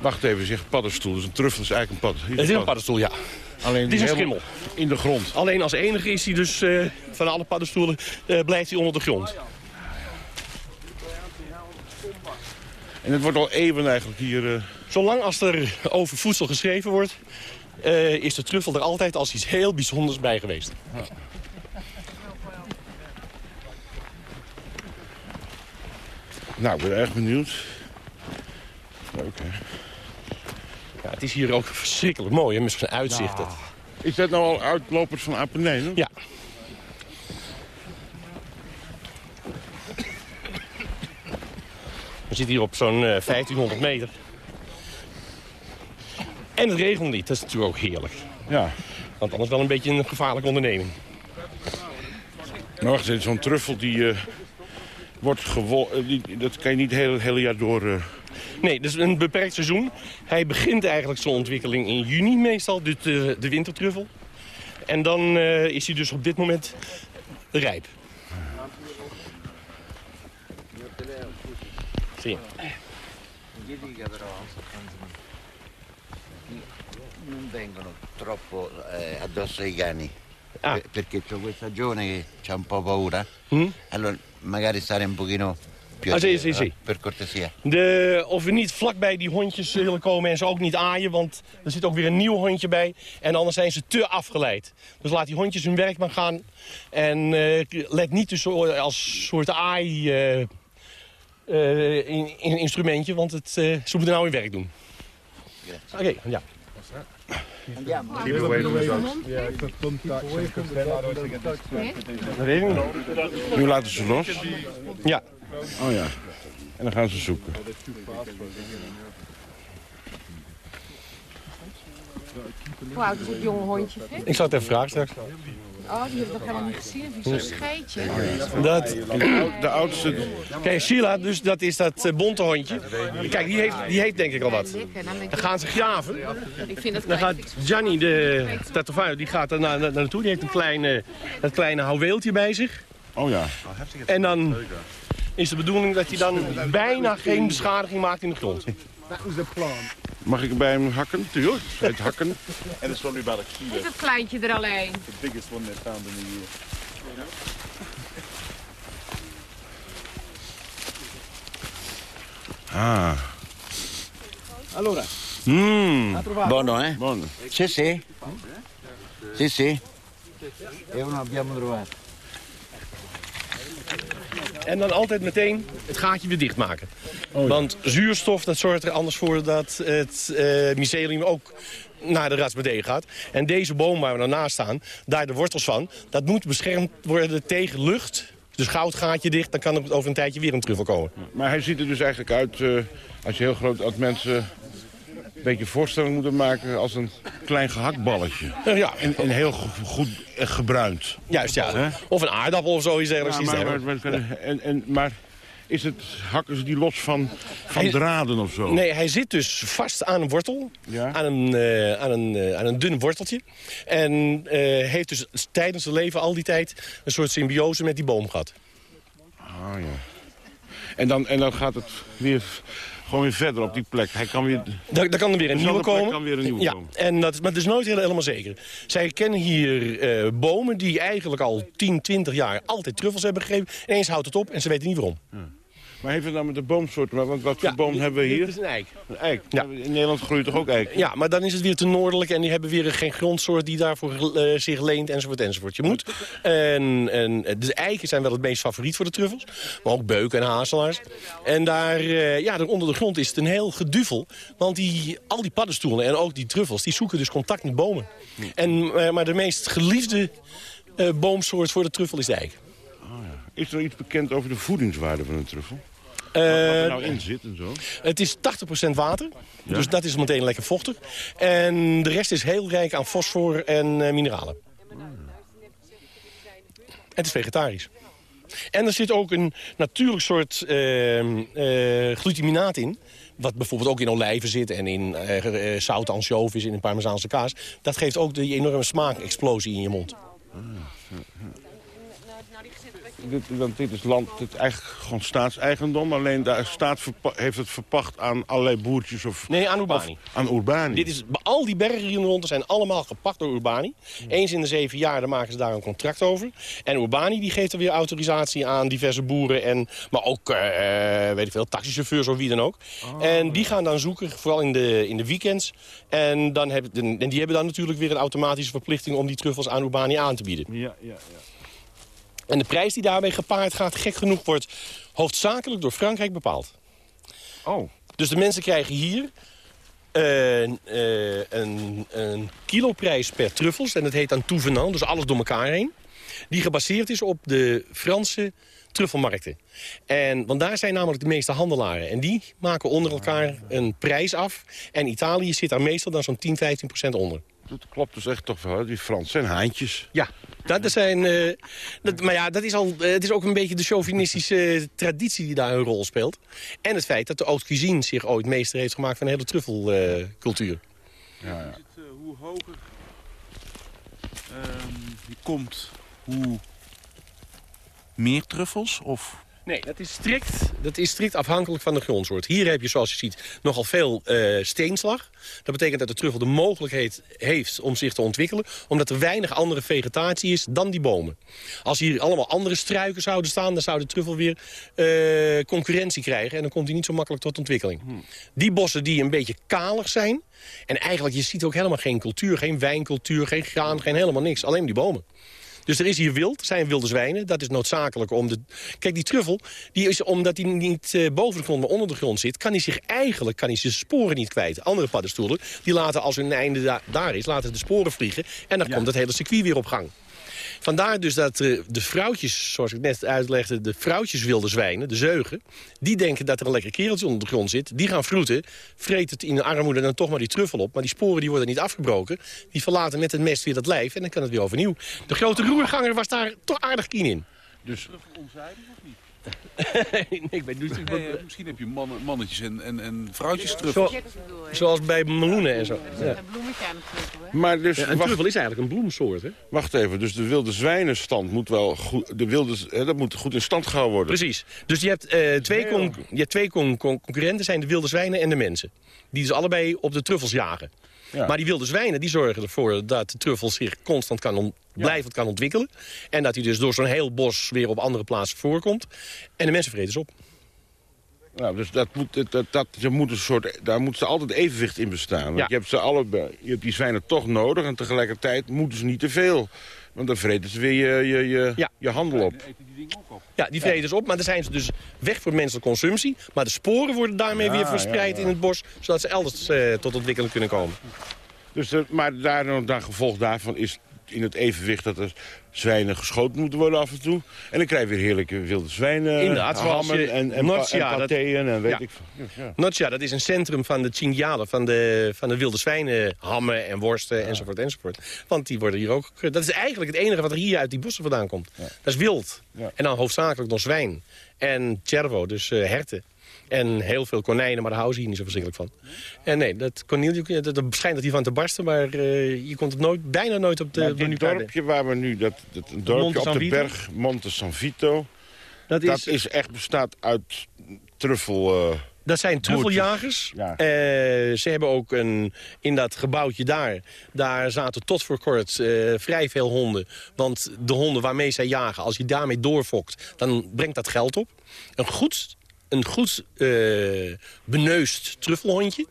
Wacht even, zeg paddenstoel. Dus een truffel is eigenlijk een pad. Het is een paddenstoel, ja. Alleen Het is een schimmel. In de grond. Alleen als enige is hij dus eh, van alle paddenstoelen eh, blijft hij onder de grond. En het wordt al eeuwen eigenlijk hier... eh, Zolang als er over voedsel geschreven wordt... eh, is de truffel er altijd als iets heel bijzonders bij geweest. Nou, ik ben erg benieuwd. Leuk, hè? Ja, het is hier ook verschrikkelijk mooi, hè, met zo'n uitzicht. Het- Is dat nou al uitlopers van Apennijnen? Ja. We zitten hier op zo'n eh, 1500 meter. En het regent niet, dat is natuurlijk ook heerlijk. Ja. Want anders wel een beetje een gevaarlijke onderneming. Maar wacht eens, zo'n truffel die... eh, wordt gewol... eh, dat kan je niet het hele, hele jaar door... eh, Nee, dus een beperkt seizoen. Hij begint eigenlijk zijn ontwikkeling in juni meestal, de, de, wintertruffel. En dan is hij dus op dit moment rijp. Zie je. Non vengono troppo eh, addosso ai cani. Ah. Per- perché c'ho questa giovane che c'ha un po' paura. Hm? Allora magari stare un pochino più Ah, sì, attivo, sì, sì. eh, per cortesia. De, of we niet vlakbij die hondjes willen komen en ze ook niet aaien, want er zit ook weer een nieuw hondje bij. En anders zijn ze te afgeleid. Dus laat die hondjes hun werk maar gaan. En eh, let niet dus als soort aai eh, eh, in, in instrumentje, want het, ze moeten nou hun werk doen. Oké, ja. Andiamo. Keep away from the dogs. Dat weet ik niet. Nu laten ze los. Ja. Oh ja. En dan gaan ze zoeken. Hoe oud is het jonge hondje? Ik zal het even vragen straks. Oh, die heb ik nog helemaal niet gezien. Wie zo'n scheidje. Dat, de oudste... Kijk, Sheila, dus dat is dat eh, bonte hondje. Kijk, die heeft, die heeft denk ik al wat. Dan gaan ze graven. Ik vind dat Dan gaat Gianni, de tatoeage, die gaat er naar, naar, naartoe. Die heeft een kleine, dat kleine houweeltje bij zich. Oh ja. En dan is de bedoeling dat hij dan bijna geen beschadiging maakt in de grond. That was the plan. Mag ik bij hem hakken? Tuurlijk. Het hakken. And it's only about a kilo. Is het kleintje er alleen? The biggest one they found in the year. Ah. Allora, Mmm. buono eh? Buono. Sì, sì. Sì, sì. E uno abbiamo trovato. En dan altijd meteen het gaatje weer dichtmaken. Want zuurstof dat zorgt er anders voor dat het eh, mycelium ook naar de rasbedee gaat. En deze boom waar we dan naast staan, daar de wortels van... dat moet beschermd worden tegen lucht. Dus goud gaatje dicht, dan kan er over een tijdje weer een truffel komen. Maar hij ziet er dus eigenlijk uit, eh, als je heel groot, als mensen beetje voorstelling moeten maken als een klein gehaktballetje. Ja. En, en heel go- goed eh, gebruind. Juist, ja. Of een aardappel of zoiets. Ja, maar, maar, dergelijks. maar- en, en, maar is het, hakken ze die los van, van Hij- draden of zo? Nee, hij zit dus vast aan een wortel. Ja. Aan, een, eh, aan, een, eh, aan een dun worteltje. En heeft dus tijdens zijn leven al die tijd een soort symbiose met die boom gehad. Ah, ja. En dan, en dan gaat het weer gewoon weer verder op die plek. Hij kan weer... Daar, daar kan er weer een nieuwe komen. kan weer een nieuwe ja, komen. En dat, maar dat is nooit helemaal zeker. Zij kennen hier eh, bomen die eigenlijk al 10, 20 jaar altijd truffels hebben gegeven. Ineens houdt het op en ze weten niet waarom. Maar heeft het dan met de boomsoort? Want wat voor boom hebben we hier? Dit is een eik. Een eik. Ja. In Nederland groeit toch ook eik? Ja, maar dan is het weer te noordelijk en die hebben weer geen grondsoort die daarvoor eh, zich leent enzovoort enzovoort. Je moet. En, en de eiken zijn wel het meest favoriet voor de truffels, maar ook beuken en hazelaars. En daar, eh, ja, daar onder de grond is het een heel geduvel, want die, al die paddenstoelen en ook die truffels, die zoeken dus contact met bomen. En, eh, maar de meest geliefde eh, boomsoort voor de truffel is de eik. Is er iets bekend over de voedingswaarde van een truffel? Eh, wat er nou in zit en zo? Het is 80% water, dus dat is meteen lekker vochtig. En de rest is heel rijk aan fosfor en eh, mineralen. En het is vegetarisch. En er zit ook een natuurlijk soort ehm, eh, glutaminaat in. Wat bijvoorbeeld ook in olijven zit en in eh eh, zout ansjovis en in parmezaanse kaas. Dat geeft ook die enorme smaakexplosie in je mond. Dit, want dit is land, dit is eigenlijk gewoon staatseigendom. Alleen de staat heeft het verpacht aan allerlei boertjes of... Nee, aan Urbani. of aan Urbani. Dit is, al die bergen hier rond zijn allemaal gepakt door Urbani. Eens in de zeven jaar dan maken ze daar een contract over. En Urbani die geeft er weer autorisatie aan diverse boeren. En, maar ook, eh, weet ik veel, taxichauffeurs of wie dan ook. En die gaan dan zoeken, vooral in de, in de weekends. En, dan hebben, en die hebben dan natuurlijk weer een automatische verplichting... om die truffels aan Urbani aan te bieden. Ja, ja, ja. En de prijs die daarbij gepaard gaat, gek genoeg, wordt hoofdzakelijk door Frankrijk bepaald. Oh. Dus de mensen krijgen hier eh, eh, een, een kiloprijs per truffels. En dat heet dan tout venant, dus alles door elkaar heen. Die gebaseerd is op de Franse truffelmarkten. En, want daar zijn namelijk de meeste handelaren. En die maken onder elkaar een prijs af. En Italië zit daar meestal dan zo'n 10, 15 procent onder. Dat klopt dus echt toch wel. Die Fransen zijn haantjes. Ja, dat zijn, eh, dat, maar ja, dat is, al, eh, het is ook een beetje de chauvinistische traditie die daar een rol speelt. En het feit dat de haute cuisine zich ooit meester heeft gemaakt van de hele truffelcultuur. ja, ja. Eh, hoe hoger ehm, je komt, hoe meer truffels? Of Nee, dat is, strikt, dat is strikt afhankelijk van de grondsoort. Hier heb je, zoals je ziet, nogal veel eh, steenslag. Dat betekent dat de truffel de mogelijkheid heeft om zich te ontwikkelen... omdat er weinig andere vegetatie is dan die bomen. Als hier allemaal andere struiken zouden staan... dan zou de truffel weer eh, concurrentie krijgen... en dan komt hij niet zo makkelijk tot ontwikkeling. Die bossen die een beetje kalig zijn... en eigenlijk, je ziet ook helemaal geen cultuur, geen wijncultuur... geen graan, geen helemaal niks, alleen die bomen. Dus er is hier wild, er zijn wilde zwijnen. Dat is noodzakelijk om de... Kijk, die truffel, die is, omdat hij niet eh, boven de grond, maar onder de grond zit... kan hij zich eigenlijk kan hij zijn sporen niet kwijt. Andere paddenstoelen, die laten als hun einde da- daar is... laten de sporen vliegen en dan komt het hele circuit weer op gang. Vandaar dus dat eh, de vrouwtjes, zoals ik net uitlegde... de vrouwtjes wilde zwijnen, de zeugen... die denken dat er een lekker kereltje onder de grond zit. Die gaan vroeten, vreten het in de armoede dan toch maar die truffel op. Maar die sporen die worden niet afgebroken. Die verlaten met het mest weer dat lijf en dan kan het weer overnieuw. De grote roerganger was daar toch aardig keen in. Dus onzijdig of niet? Nee, ik Nee, eh, misschien heb je mannen, mannetjes en, en, en vrouwtjes truffels. Zo- zoals bij meloenen en zo. Ja. Een bloemetje aan het truffel, hè? Maar dus, Ja, een wacht, truffel is eigenlijk een bloemsoort, hè? wacht even, dus de wilde zwijnenstand moet wel goed, de wilde, hè, dat moet goed in stand gehouden worden. Precies. Dus je hebt, eh, twee, con je hebt twee con con- concurrenten, zijn de wilde zwijnen en de mensen. Die dus allebei op de truffels jagen. Ja. Maar die wilde zwijnen die zorgen ervoor dat de truffel zich constant kan on- blijvend kan ontwikkelen. En dat hij dus door zo'n heel bos weer op andere plaatsen voorkomt. En de mensen vreten ze op. Nou, dus dat moet, dat, dat, dat, moet een soort, daar moet ze altijd evenwicht in bestaan. Want Ja. je hebt ze allebei, je hebt die zwijnen toch nodig en tegelijkertijd moeten ze niet te veel. Want dan vreten ze weer je, je, je, Ja. je handel op. Eten die dingen ook op? Ja, die vreten ze op, maar dan zijn ze dus weg voor menselijke consumptie. Maar de sporen worden daarmee Ja, weer verspreid ja, ja. in het bos. Zodat ze elders eh, tot ontwikkeling kunnen komen. Dus er, maar daar, dan gevolg daarvan is in het evenwicht dat er zwijnen geschoten moeten worden af en toe. En dan krijg je weer heerlijke wilde zwijnen, Inderdaad, hammen je- en, en, en ja, dat- en weet Ja. ik veel. Ja. Notja, dat is een centrum van de Cinghiale, van de, van de wilde zwijnen, hammen en worsten enzovoort enzovoort. Want die worden hier ook... Dat is eigenlijk het enige wat er hier uit die bossen vandaan komt. Dat is wild. Ja. En dan hoofdzakelijk nog zwijn. En cervo, dus eh, herten. En heel veel konijnen, maar daar houden ze hier niet zo verschrikkelijk van. En nee, dat Cornelius, dat, dat schijnt dat hij van te barsten, maar eh, je komt het nooit, bijna nooit op de... Maar dit dorpje waar we nu, dat, dat een dorpje Monte op de berg, Monte San Vito... Dat Dat is, is echt bestaat uit truffel... eh, Dat zijn truffeljagers. Ja. Eh, ze hebben ook een, in dat gebouwtje daar... daar zaten tot voor kort eh, vrij veel honden. Want de honden waarmee zij jagen, als je daarmee doorfokt... dan brengt dat geld op. Een goed, een goed eh, beneust truffelhondje...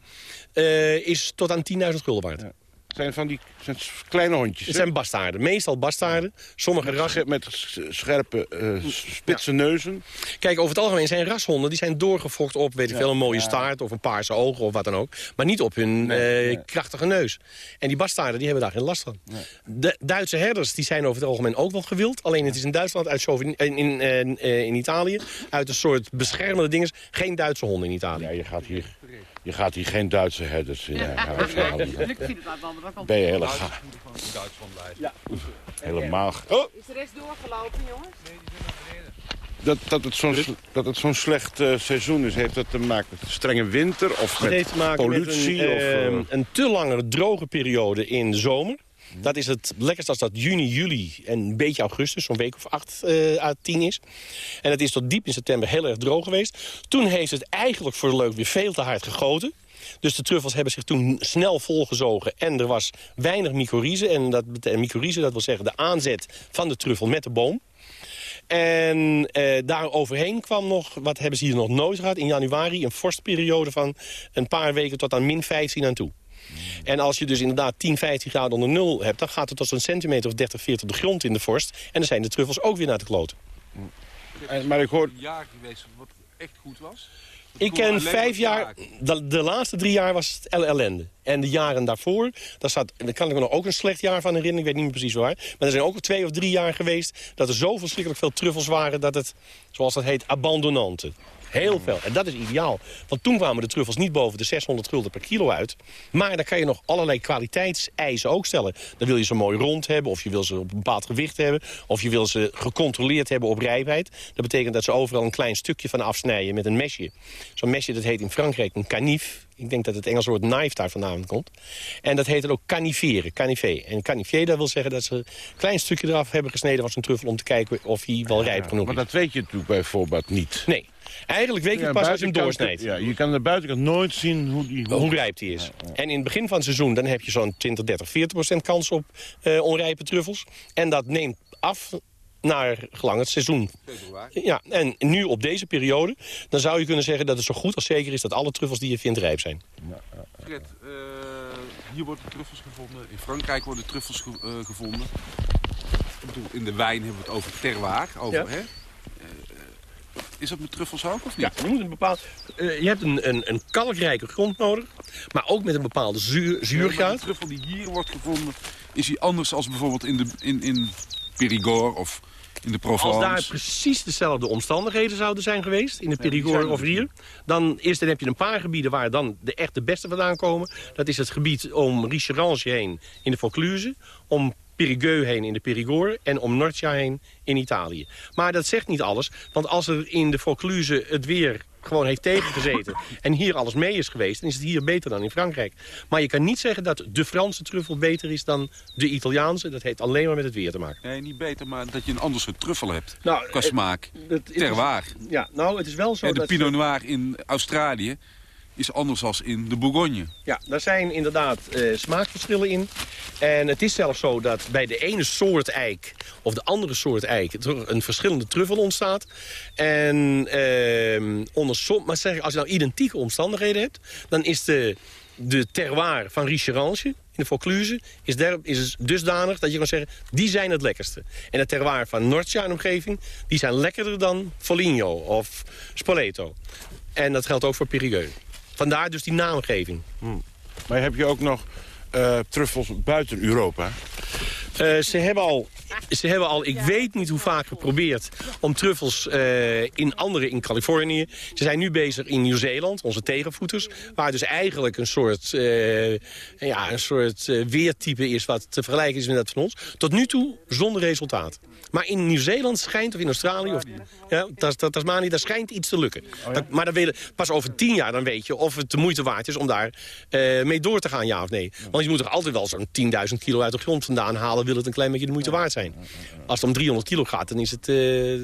eh, is tot aan 10.000 gulden waard. Zijn van die zijn kleine hondjes. Het zijn bastaarden, meestal bastaarden. Sommige rassen... Met scherpe, eh, spitse neuzen. Kijk, over het algemeen zijn rashonden die zijn doorgefokt op weet ik Ja, veel, een mooie staart of een paarse ogen of wat dan ook. Maar niet op hun Nee, eh, nee. krachtige neus. En die bastaarden die hebben daar geen last van. De Duitse herders die zijn over het algemeen ook wel gewild. Alleen het is in Duitsland, uit in, in, eh, in Italië, uit een soort beschermende dingen. Geen Duitse honden in Italië. Ja, je gaat hier, je gaat hier geen Duitse herders in. Ja, Ik vind het aan de andere kant. Ben je hele ga- Duitsland blijven. Ja. helemaal... Oh, Is de rest doorgelopen, jongens? Dat, dat het zo'n dat het zo'n slecht eh, seizoen is, heeft dat te maken met strenge winter of Het met heeft te maken pollutie? met een, of, eh, eh, een te lange droge periode in de zomer. Dat is het lekkerst als dat juni, juli en een beetje augustus, zo'n week of acht eh à tien is. En het is tot diep in september heel erg droog geweest. Toen heeft het eigenlijk voor de leuk weer veel te hard gegoten. Dus de truffels hebben zich toen snel volgezogen en er was weinig mycorrhize. En dat, mycorrhize, dat wil zeggen de aanzet van de truffel met de boom. En eh, daar overheen kwam nog, wat hebben ze hier nog nooit gehad... in januari een vorstperiode van een paar weken tot aan min 15 aan toe. En als je dus inderdaad 10, 15 graden onder nul hebt... dan gaat het tot zo'n centimeter of 30, 40 de grond in de vorst. En dan zijn de truffels ook weer naar de kloten. En- maar ik hoor... Een jaar geweest wat echt goed was. Ik ken vijf jaar, de, de laatste drie jaar was het el- ellende. En de jaren daarvoor, daar, staat, daar kan ik me nog ook een slecht jaar van herinneren. Ik weet niet meer precies waar. Maar er zijn ook twee of drie jaar geweest... dat er zo verschrikkelijk veel truffels waren... dat het, zoals dat heet, abandonnante. Heel veel. En dat is ideaal. Want toen kwamen de truffels niet boven de 600 gulden per kilo uit. Maar dan kan je nog allerlei kwaliteitseisen ook stellen. Dan wil je ze mooi rond hebben, of je wil ze op een bepaald gewicht hebben... of je wil ze gecontroleerd hebben op rijpheid. Dat betekent dat ze overal een klein stukje van afsnijden met een mesje. Zo'n mesje dat heet in Frankrijk een canif. Ik denk dat het Engelse woord knife daar vandaan komt. En dat heet dan ook caniferen, canivé. En canivé, dat wil zeggen dat ze een klein stukje eraf hebben gesneden van zijn truffel... om te kijken of hij wel rijp genoeg Maar is. dat weet je natuurlijk bijvoorbeeld niet. Nee. Eigenlijk weet je het pas als je hem doorsnijdt. Ja, je kan aan de buitenkant nooit zien hoe die... Hoe rijp die is. En in het begin van het seizoen dan heb je zo'n 20, 30, 40 procent kans op eh, onrijpe truffels. En dat neemt af naar gelang het seizoen. Ja, en nu op deze periode, dan zou je kunnen zeggen dat het zo goed als zeker is dat alle truffels die je vindt rijp zijn. Fred, eh, hier worden truffels gevonden. In Frankrijk worden truffels ge- eh, gevonden. Ik bedoel, in de wijn hebben we het over terroir. Over, Ja. hè? Is dat met truffels ook of niet? Ja, je, moet een bepaald, eh, je hebt een, een, een kalkrijke grond nodig, maar ook met een bepaalde zuur, zuurgraad. De truffel die hier wordt gevonden, is die anders als bijvoorbeeld in, de, in, in Périgord of in de Provence? Als daar precies dezelfde omstandigheden zouden zijn geweest... in de Périgord of er hier... dan, is, dan heb je een paar gebieden waar dan de echt de beste vandaan komen. Dat is het gebied om Richerange heen in de Vaucluse... om Périgueux heen in de Périgord... en om Norcia heen in Italië. Maar dat zegt niet alles, want als er in de Vaucluse het weer gewoon heeft tegengezeten... [laughs] en hier alles mee is geweest, dan is het hier beter dan in Frankrijk. Maar je kan niet zeggen dat de Franse truffel beter is dan de Italiaanse. Dat heeft alleen maar met het weer te maken. Nee, niet beter, maar dat je een ander soort truffel hebt. Nou, qua smaak. Terroir. Ja, nou, het is wel zo En de dat... Pinot Noir in Australië is anders dan in de Bourgogne. Ja, daar zijn inderdaad eh, smaakverschillen in. En het is zelfs zo dat bij de ene soort eik of de andere soort eik... een verschillende truffel ontstaat. En ehm, onder som, maar zeg, als je nou identieke omstandigheden hebt... dan is de, de terroir van Richerange in de Vaucluse is, is dusdanig dat je kan zeggen... die zijn het lekkerste. En de terroir van Norcia en omgeving... die zijn lekkerder dan Foligno of Spoleto. En dat geldt ook voor Périgueux. Vandaar dus die naamgeving. Maar heb je ook nog eh, truffels buiten Europa? Eh, ze, hebben al, ze hebben al, ik weet niet hoe vaak geprobeerd... om truffels eh, in andere in Californië. Ze zijn nu bezig in Nieuw-Zeeland, onze tegenvoeters... waar dus eigenlijk een soort, eh, ja, een soort weertype is... wat te vergelijken is met dat van ons. Tot nu toe zonder resultaat. Maar in Nieuw-Zeeland schijnt, of in Australië, of ja, Tas- Tas- Tasmanië, daar schijnt iets te lukken. Dat- maar dan weet pas over tien jaar dan weet je of het de moeite waard is om daar mee door te gaan, ja of nee. Want je moet er altijd wel zo'n 10.000 kilo uit de grond vandaan halen, wil het een klein beetje de moeite waard zijn. Als het om 300 kilo gaat, dan is het eh,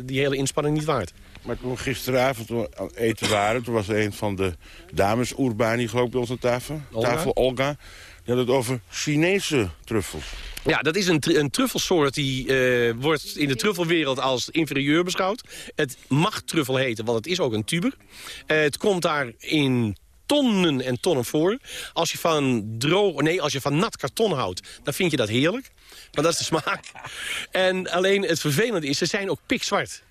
die hele inspanning niet waard. Maar toen gisteravond toen we aan eten waren... toen was er een van de dames Urbani geloof ik bij ons aan tafel. Olga? Tafel Olga. Die had het over Chinese truffels. Ja, dat is een, een truffelsoort die eh, wordt in de truffelwereld als inferieur beschouwd. Het mag truffel heten, want het is ook een tuber. Eh, het komt daar in tonnen en tonnen voor. Als je van droog, nee, als je van nat karton houdt, dan vind je dat heerlijk. Want dat is de smaak. En alleen het vervelende is, ze zijn ook pikzwart.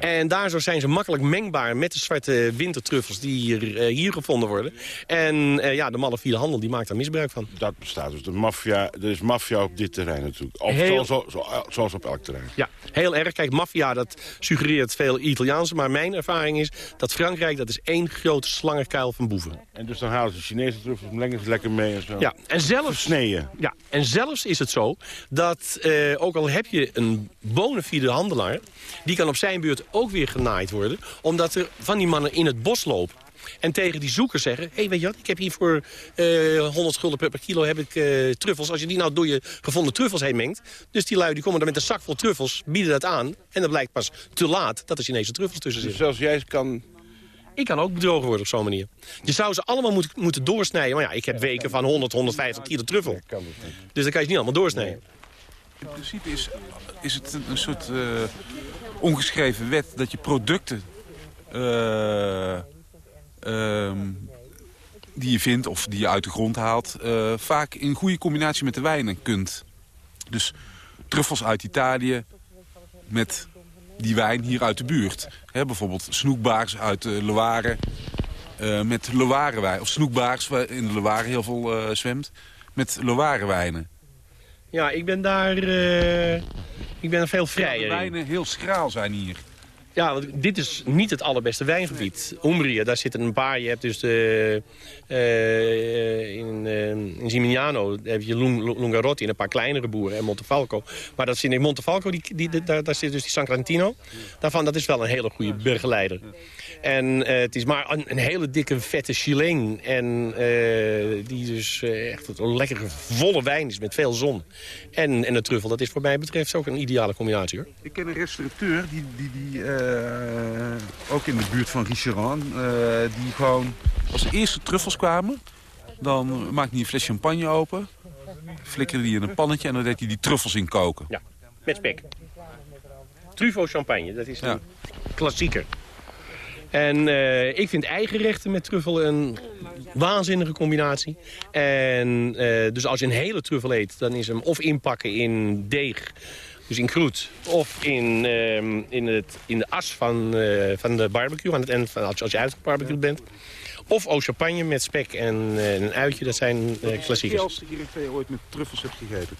En daardoor zijn ze makkelijk mengbaar met de zwarte wintertruffels die hier, eh, hier gevonden worden. En eh, ja, de malafide handel die maakt daar misbruik van. Dat bestaat dus. De maffia, er is maffia op dit terrein natuurlijk. Of Heel- zo, zo, zo- zoals op elk terrein. Ja, heel erg. Kijk, maffia, dat suggereert veel Italiaanse. Maar mijn ervaring is dat Frankrijk, dat is één grote slangenkuil van boeven. En dus dan halen ze Chinese truffels lengen ze lekker mee en zo. Ja, en zelfs, Versneden. ja, en zelfs is het zo dat, eh, ook al heb je een bona fide handelaar... die kan op zijn beurt ook weer genaaid worden. Omdat er van die mannen in het bos lopen. En tegen die zoekers zeggen... hé, hey, weet je wat, ik heb hier voor eh 100 gulden per, kilo heb ik eh, truffels. Als je die nou door je gevonden truffels heen mengt... dus die lui die komen dan met een zak vol truffels, bieden dat aan... en dan blijkt pas te laat dat er Chinese truffels tussen zitten. Zelfs jij kan... Ik kan ook bedrogen worden op zo'n manier. Je zou ze allemaal moeten, moeten doorsnijden. Maar ja, ik heb weken van 100, 150 kilo truffel. Dus dan kan je ze niet allemaal doorsnijden. In principe is, is het een, een soort eh, ongeschreven wet dat je producten eh, ehm, die je vindt of die je uit de grond haalt... eh, vaak in goede combinatie met de wijnen kunt. Dus truffels uit Italië met die wijn hier uit de buurt. Hè, bijvoorbeeld snoekbaars uit de Loire eh, met Loire wijn. Of snoekbaars waar in de Loire heel veel zwemt met Loire wijnen. Ja, ik ben daar... ik ben veel De vrijer in. wijnen heel schraal zijn hier. Ja, want dit is niet het allerbeste wijngebied. Umbria, daar zitten een paar. Je hebt dus de, eh, in, eh, in Simignano heb je Lung- Lungarotti en een paar kleinere boeren en Montefalco. Maar dat zit in Montefalco, die, die, daar, daar zit dus die San Trentino. Daarvan, dat is wel een hele goede burgerleider. En eh, het is maar een, een hele dikke, vette Chileen. En eh, die dus eh, echt een lekkere, volle wijn is met veel zon. En, en de truffel, dat is voor mij betreft ook een ideale combinatie hoor. Ik ken een restaurateur, die, die, die, ook in de buurt van Richeran, eh, die gewoon als de eerste truffels kwamen, dan maakte hij een fles champagne open, flikkerde die in een pannetje en dan deed hij die truffels in koken. Ja, met spek. Truffaut champagne, dat is een klassieker. En eh, ik vind eigen rechten met truffel een waanzinnige combinatie. En eh, dus als je een hele truffel eet, dan is hem of inpakken in deeg, dus in kroet, of in, ehm, in, het, in de as van, eh, van de barbecue, aan het eind van, als, je- als je uitgebarbecued bent. Of au champagne met spek en een uitje, dat zijn eh, Wat is klassiekers. het geilste je ooit met truffels hebt gegeten?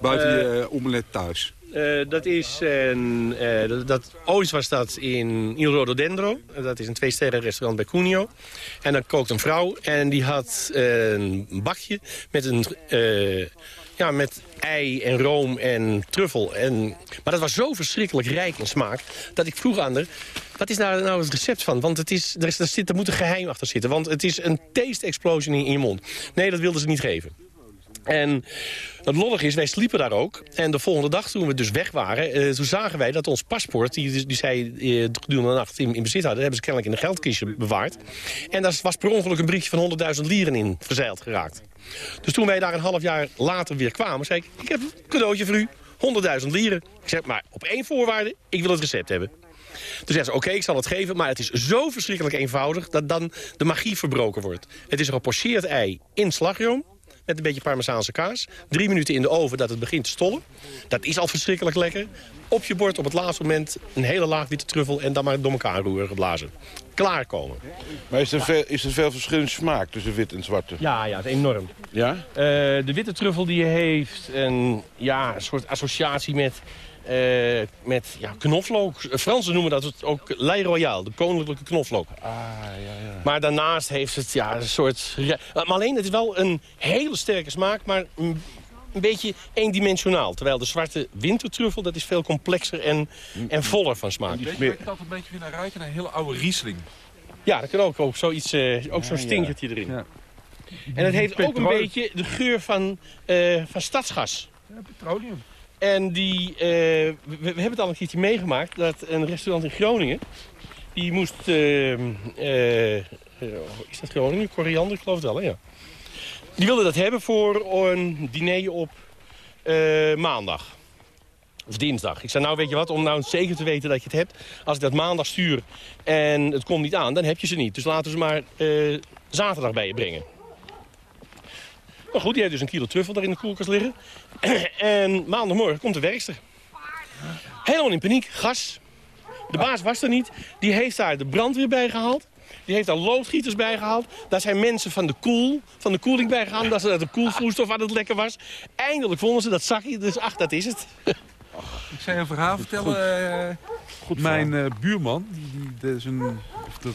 Buiten je omelet thuis. Eh, dat is een, eh, dat, ooit was dat in Il Rododendro. Dat is een twee-sterren restaurant bij Cuneo. En dan kookt een vrouw en die had een bakje met een... eh, ja, met ei en room en truffel. En, maar dat was zo verschrikkelijk rijk in smaak... dat ik vroeg aan haar, wat is daar nou het recept van? Want het is, er, is, er, zit, er moet een geheim achter zitten. Want het is een taste explosion in, in je mond. Nee, dat wilden ze niet geven. En het lollig is, wij sliepen daar ook. En de volgende dag, toen we dus weg waren... eh, toen zagen wij dat ons paspoort, die, die zij eh, gedurende de nacht in, in bezit hadden... hebben ze kennelijk in een geldkistje bewaard. En daar was per ongeluk een briefje van 100.000 lieren in verzeild geraakt. Dus toen wij daar een half jaar later weer kwamen... zei ik, ik heb een cadeautje voor u, 100.000 lieren. Ik zeg, maar op één voorwaarde, ik wil het recept hebben. Toen zei ze, oké, ik zal het geven, maar het is zo verschrikkelijk eenvoudig... dat dan de magie verbroken wordt. Het is een gepocheerd ei in slagroom met een beetje parmezaanse kaas. Drie minuten in de oven dat het begint te stollen. Dat is al verschrikkelijk lekker. Op je bord op het laatste moment een hele laag witte truffel... en dan maar door elkaar roeren geblazen. Klaarkomen. Maar is er, veel, is er veel verschillende smaak tussen wit en zwarte? Ja, ja, het is enorm. Ja? Eh, de witte truffel die heeft een, ja, een soort associatie met, eh, met ja, knoflook. Fransen noemen dat het ook lait royale, de koninklijke knoflook. Ah, ja, ja. Maar daarnaast heeft het ja, een soort... ja, Maar alleen, het is wel een hele sterke smaak, maar een, een beetje eendimensionaal. Terwijl de zwarte wintertruffel, dat is veel complexer en, en voller van smaak. Weet je waar ik het altijd een beetje weer naar ruiken? Naar een hele oude Riesling. Ja, dat kan ook, ook zoiets, eh, ook zo'n Ja, ja. stinkertje erin. Ja. En het heeft ook een beetje de geur van, eh, van stadsgas. petroleum. En die, eh, we, hebben het al een keertje meegemaakt dat een restaurant in Groningen, die moest, eh, eh, is dat Groningen? Koriander, ik geloof het wel, hè? ja. Die wilde dat hebben voor een diner op maandag. Of dinsdag. Ik zei, nou weet je wat, om nou zeker te weten dat je het hebt. Als ik dat maandag stuur en het komt niet aan, dan heb je ze niet. Dus laten we ze maar zaterdag bij je brengen. Maar goed, die heeft dus een kilo truffel daar in de koelkast liggen. [clears throat] en maandagmorgen komt de werkster. Helemaal in paniek, gas. De baas was er niet. Die heeft daar de brandweer bij gehaald. Die heeft daar loodgieters bij gehaald. Daar zijn mensen van de koel, van de koeling bij gegaan. Dat ze dat de koelvloeistof aan het lekker was. Eindelijk vonden ze dat zakje. Dus ach, dat is het. [laughs] Ik zou je een verhaal vertellen. eh, Mijn eh, buurman, die, die, dat, is een, of dat,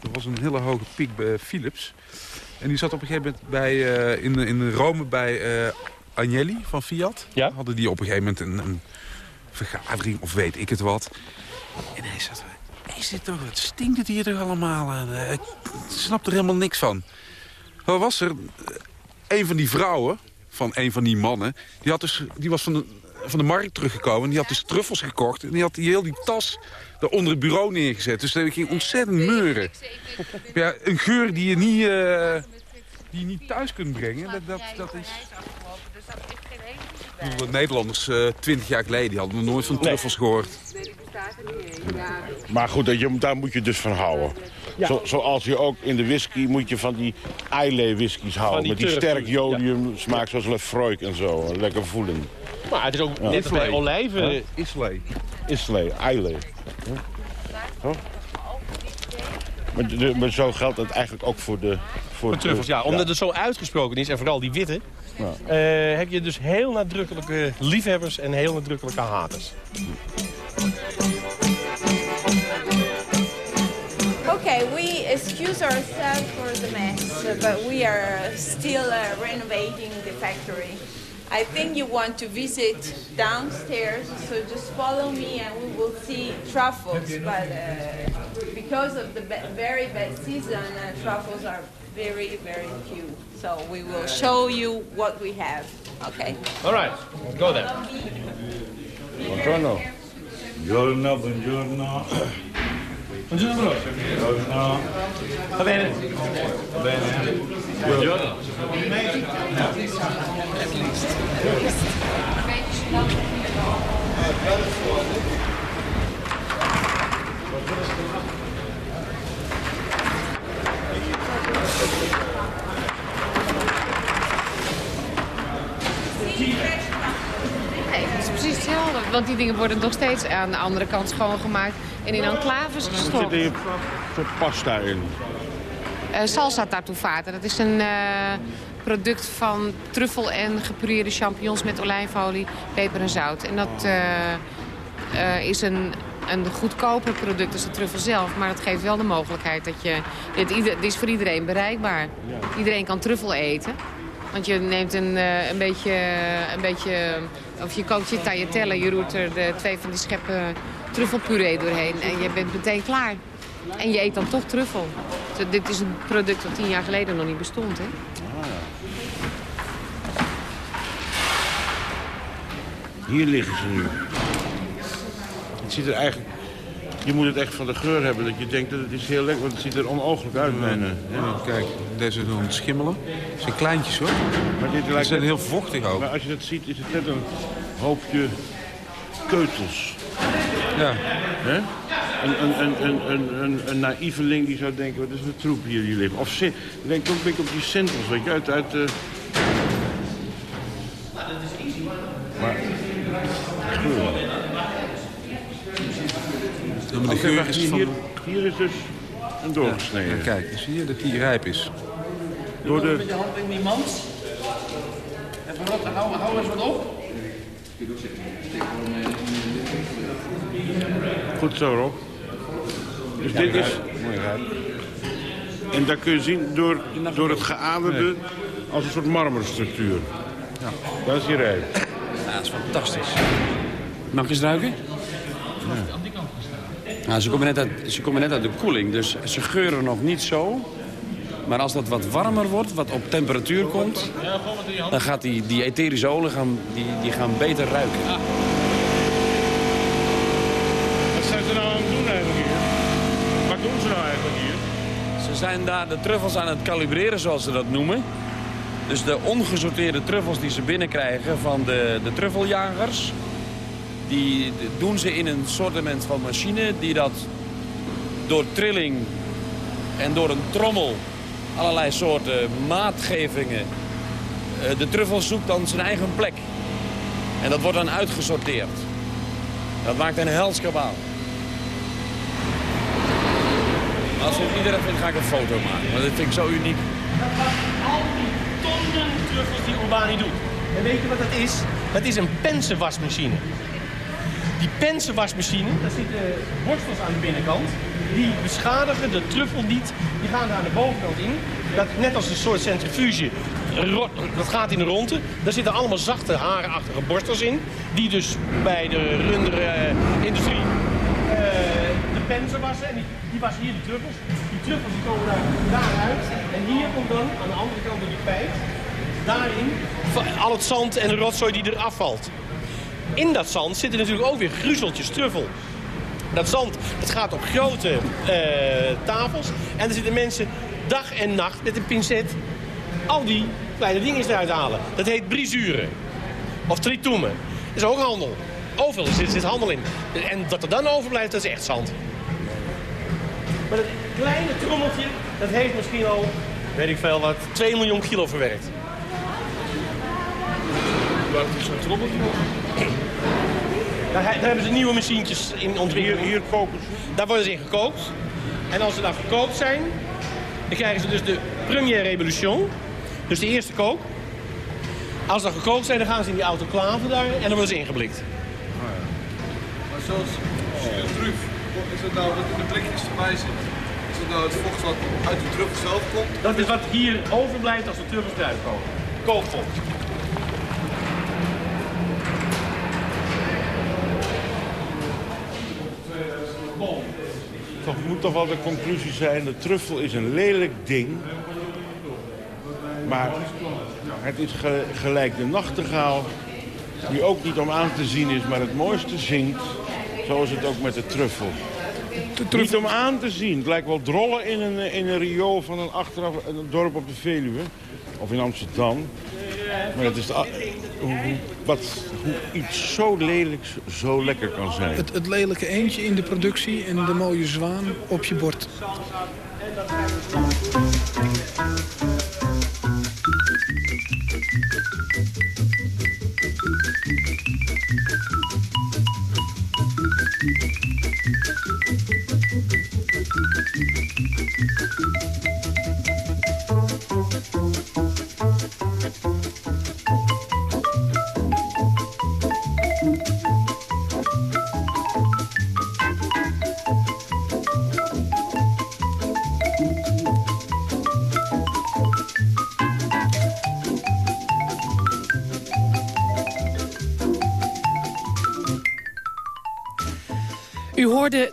dat was een hele hoge piek bij Philips. En die zat op een gegeven moment bij, eh, in, in Rome bij eh, Agnelli van Fiat. Ja. Hadden die op een gegeven moment een, een vergadering of weet ik het wat. En hij zat, is dit toch, wat stinkt het hier toch allemaal? En, uh, ik snap er helemaal niks van. Wat was er? Een van die vrouwen, van een van die mannen... die, had dus, die was van de, van de markt teruggekomen. Die had dus truffels gekocht. En die had die heel die tas er onder het bureau neergezet. Dus dat ging ontzettend meuren. Ja, een geur die je niet, uh, die je niet thuis kunt brengen. Dat, dat, dat is... De Nederlanders uh, twintig jaar geleden die hadden nog nooit van truffels gehoord. Maar goed, daar moet je dus van houden. Ja. Zo, zoals je ook in de whisky moet je van die Islay whiskies houden. die met die sterk jodium smaak zoals Lefroy en zo. Lekker voelen. Maar het is ook Ja. net als bij olijven. Ja. Islay. Islay. Zo. Maar, de- maar zo geldt het eigenlijk ook voor de... Voor Voor truffels, ja. Omdat het zo uitgesproken is, en vooral die witte... Ja. eh, heb je dus heel nadrukkelijke liefhebbers en heel nadrukkelijke haters. Okay, we excuse ourselves for the mess, but we are still uh, renovating the factory. I think you want to visit downstairs, so just follow me and we will see truffles. But uh, because of the ba- very bad season, uh, truffles are very, very few. So we will show you what we have. Okay. All right, go there. Buongiorno. Buongiorno, buongiorno. Buongiorno. Buongiorno. Va bene. Va bene. Buongiorno. Nee, het is precies hetzelfde. Want die dingen worden nog steeds aan de andere kant schoongemaakt en in enclaves Er gestopt. zit hier een soort pasta in. Eh, salsa tartufata, dat is een eh, product van truffel en gepureerde champignons met olijfolie, peper en zout. En dat eh, is een, een goedkoper product als de truffel zelf. Maar dat geeft wel de mogelijkheid dat je... Het, is voor iedereen bereikbaar. Iedereen kan truffel eten. Want je neemt een, een beetje, een beetje, of je kookt je tagliatelle, je roert er de twee van die scheppen truffelpuree doorheen en je bent meteen klaar. En je eet dan toch truffel. Dus dit is een product dat tien jaar geleden nog niet bestond, hè? Hier liggen ze nu. Het ziet er eigenlijk... Je moet het echt van de geur hebben, dat je denkt dat het is heel lekker, want het ziet er onooglijk uit bijna. Ja, kijk, deze doen het schimmelen. Het zijn kleintjes hoor. Maar dit Ze lijkt zijn net- heel vochtig ook. Maar als je dat ziet, is het net een hoopje keutels. Ja. Hè? Een, een, een, een, een, een, een naïveling die zou denken, wat is een troep hier die ligt. Of denk ook een beetje op die centels, weet je, uit... uit eh, Maar. Ja, maar de geur is hier, van... hier, hier is dus een doorgesneden. Ja, kijk, zie je dat die rijp is. Door de... Met je hand in die mand. Even wat, hou, hou eens wat op. Goed zo, Rob. Dus dit is... En daar kun je zien door, door het geaderde als een soort marmerstructuur. Ja. Dat is die rijp. Ja, dat is fantastisch. Mag ik eens ruiken? Nou, ze, komen net uit, ze komen net uit de koeling, dus ze geuren nog niet zo. Maar als dat wat warmer wordt, wat op temperatuur komt... dan gaat die, die etherische olie gaan, die, die gaan beter ruiken. Wat zijn ze nou aan het doen eigenlijk hier? Wat doen ze nou eigenlijk hier? Ze zijn daar de truffels aan het kalibreren, zoals ze dat noemen. Dus de ongesorteerde truffels die ze binnenkrijgen van de, de truffeljagers... die doen ze in een sortiment van machine die dat door trilling en door een trommel... allerlei soorten maatgevingen... eh, de truffel zoekt dan zijn eigen plek. En dat wordt dan uitgesorteerd. Dat maakt een hels kabaal. Als het iedereen vindt, ga ik een foto maken. Want dit vind ik zo uniek. Al die tonnen truffels die Urbani doet. En weet je wat dat is? Dat is een pensenwasmachine. Die pensenwasmachine, daar zitten borstels aan de binnenkant. Die beschadigen de truffel niet. Die gaan aan de bovenkant in. Dat, net als een soort centrifuge. Dat gaat in de ronde. Daar zitten allemaal zachte, harenachtige borstels in. Die dus bij de rundere industrie eh, pensen wassen en die, die wassen hier de truffels. Die truffels die komen daar, daaruit. En hier komt dan aan de andere kant door die pijp, daarin, al het zand en de rotzooi die er afvalt. In dat zand zitten natuurlijk ook weer gruzeltjes truffel. Dat zand dat gaat op grote uh, tafels. En er zitten mensen dag en nacht met een pincet al die kleine dingen eruit halen. Dat heet brisuren. Of tritoemen. Dat is ook handel. Overal zit, zit handel in. En wat er dan overblijft, dat is echt zand. Maar dat kleine trommeltje, dat heeft misschien al, weet ik veel wat, 2 miljoen kilo verwerkt. Waar is zo'n trommeltje? Daar, daar, hebben ze nieuwe machientjes in ontwikkeld. Hier, hier koken ze? Daar worden ze in gekookt. En als ze daar gekookt zijn, dan krijgen ze dus de Première Revolution. Dus de eerste kook. Als ze gekookt zijn, dan gaan ze in die autoclave daar en dan worden ze ingeblikt. Oh ja. Maar zoals is het nou wat in de blikjes erbij zit? Is het nou het vocht wat uit de truffel zelf komt? Dat is wat hier overblijft als de truffels eruit komen. Kookvocht. Toch moet toch wel de conclusie zijn, de truffel is een lelijk ding. Maar het is gelijk de nachtegaal, die ook niet om aan te zien is, maar het mooiste zingt. Zo is het ook met de truffel. Niet om aan te zien. Het lijkt wel drollen in een, in een riool van een, achteraf, een dorp op de Veluwe. Of in Amsterdam. Maar het is de, hoe, wat, hoe iets zo lelijks zo lekker kan zijn. Het, het lelijke eendje in de productie en de mooie zwaan op je bord.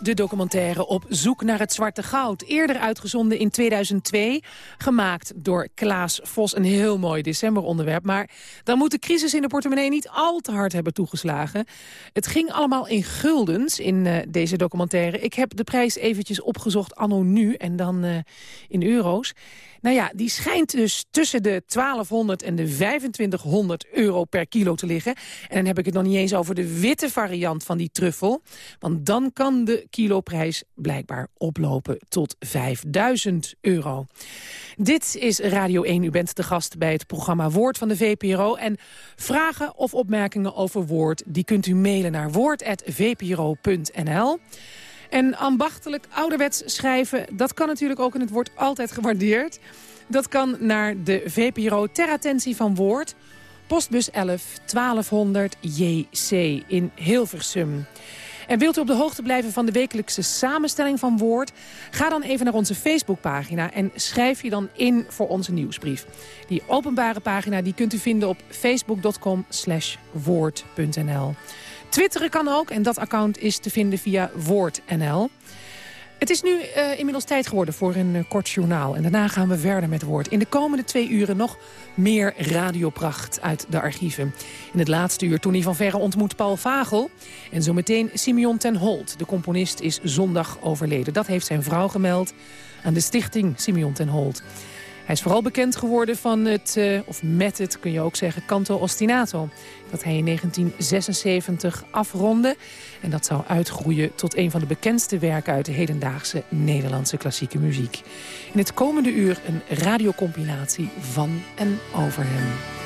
De documentaire Op zoek naar het zwarte goud. Eerder uitgezonden in 2002. Gemaakt door Klaas Vos. Een heel mooi decemberonderwerp. Maar dan moet de crisis in de portemonnee niet al te hard hebben toegeslagen. Het ging allemaal in guldens in uh, deze documentaire. Ik heb de prijs eventjes opgezocht anno nu en dan uh, in euro's. Nou ja, die schijnt dus tussen de 1200 en de 2500 euro per kilo te liggen. En dan heb ik het nog niet eens over de witte variant van die truffel. Want dan kan de kiloprijs blijkbaar oplopen tot 5000 euro. Dit is Radio 1. U bent de gast bij het programma Woord van de VPRO. En vragen of opmerkingen over Woord... die kunt u mailen naar woord.vpro.nl. En ambachtelijk ouderwets schrijven, dat kan natuurlijk ook en het wordt altijd gewaardeerd. Dat kan naar de VPRO ter attentie van Woord. Postbus 11 1200 JC in Hilversum. En wilt u op de hoogte blijven van de wekelijkse samenstelling van Woord? Ga dan even naar onze Facebookpagina en schrijf je dan in voor onze nieuwsbrief. Die openbare pagina die kunt u vinden op facebook.com woord.nl. Twitteren kan ook en dat account is te vinden via WoordNL. Het is nu uh, inmiddels tijd geworden voor een uh, kort journaal. En daarna gaan we verder met woord. In de komende twee uren nog meer radiopracht uit de archieven. In het laatste uur Tony van Verre ontmoet Paul Vagel. En zometeen Simeon ten Holt. De componist is zondag overleden. Dat heeft zijn vrouw gemeld aan de stichting Simeon ten Holt. Hij is vooral bekend geworden van het, uh, of met het, kun je ook zeggen, Canto Ostinato. Dat hij in 1976 afronde. En dat zou uitgroeien tot een van de bekendste werken uit de hedendaagse Nederlandse klassieke muziek. In het komende uur een radiocompilatie van en over hem.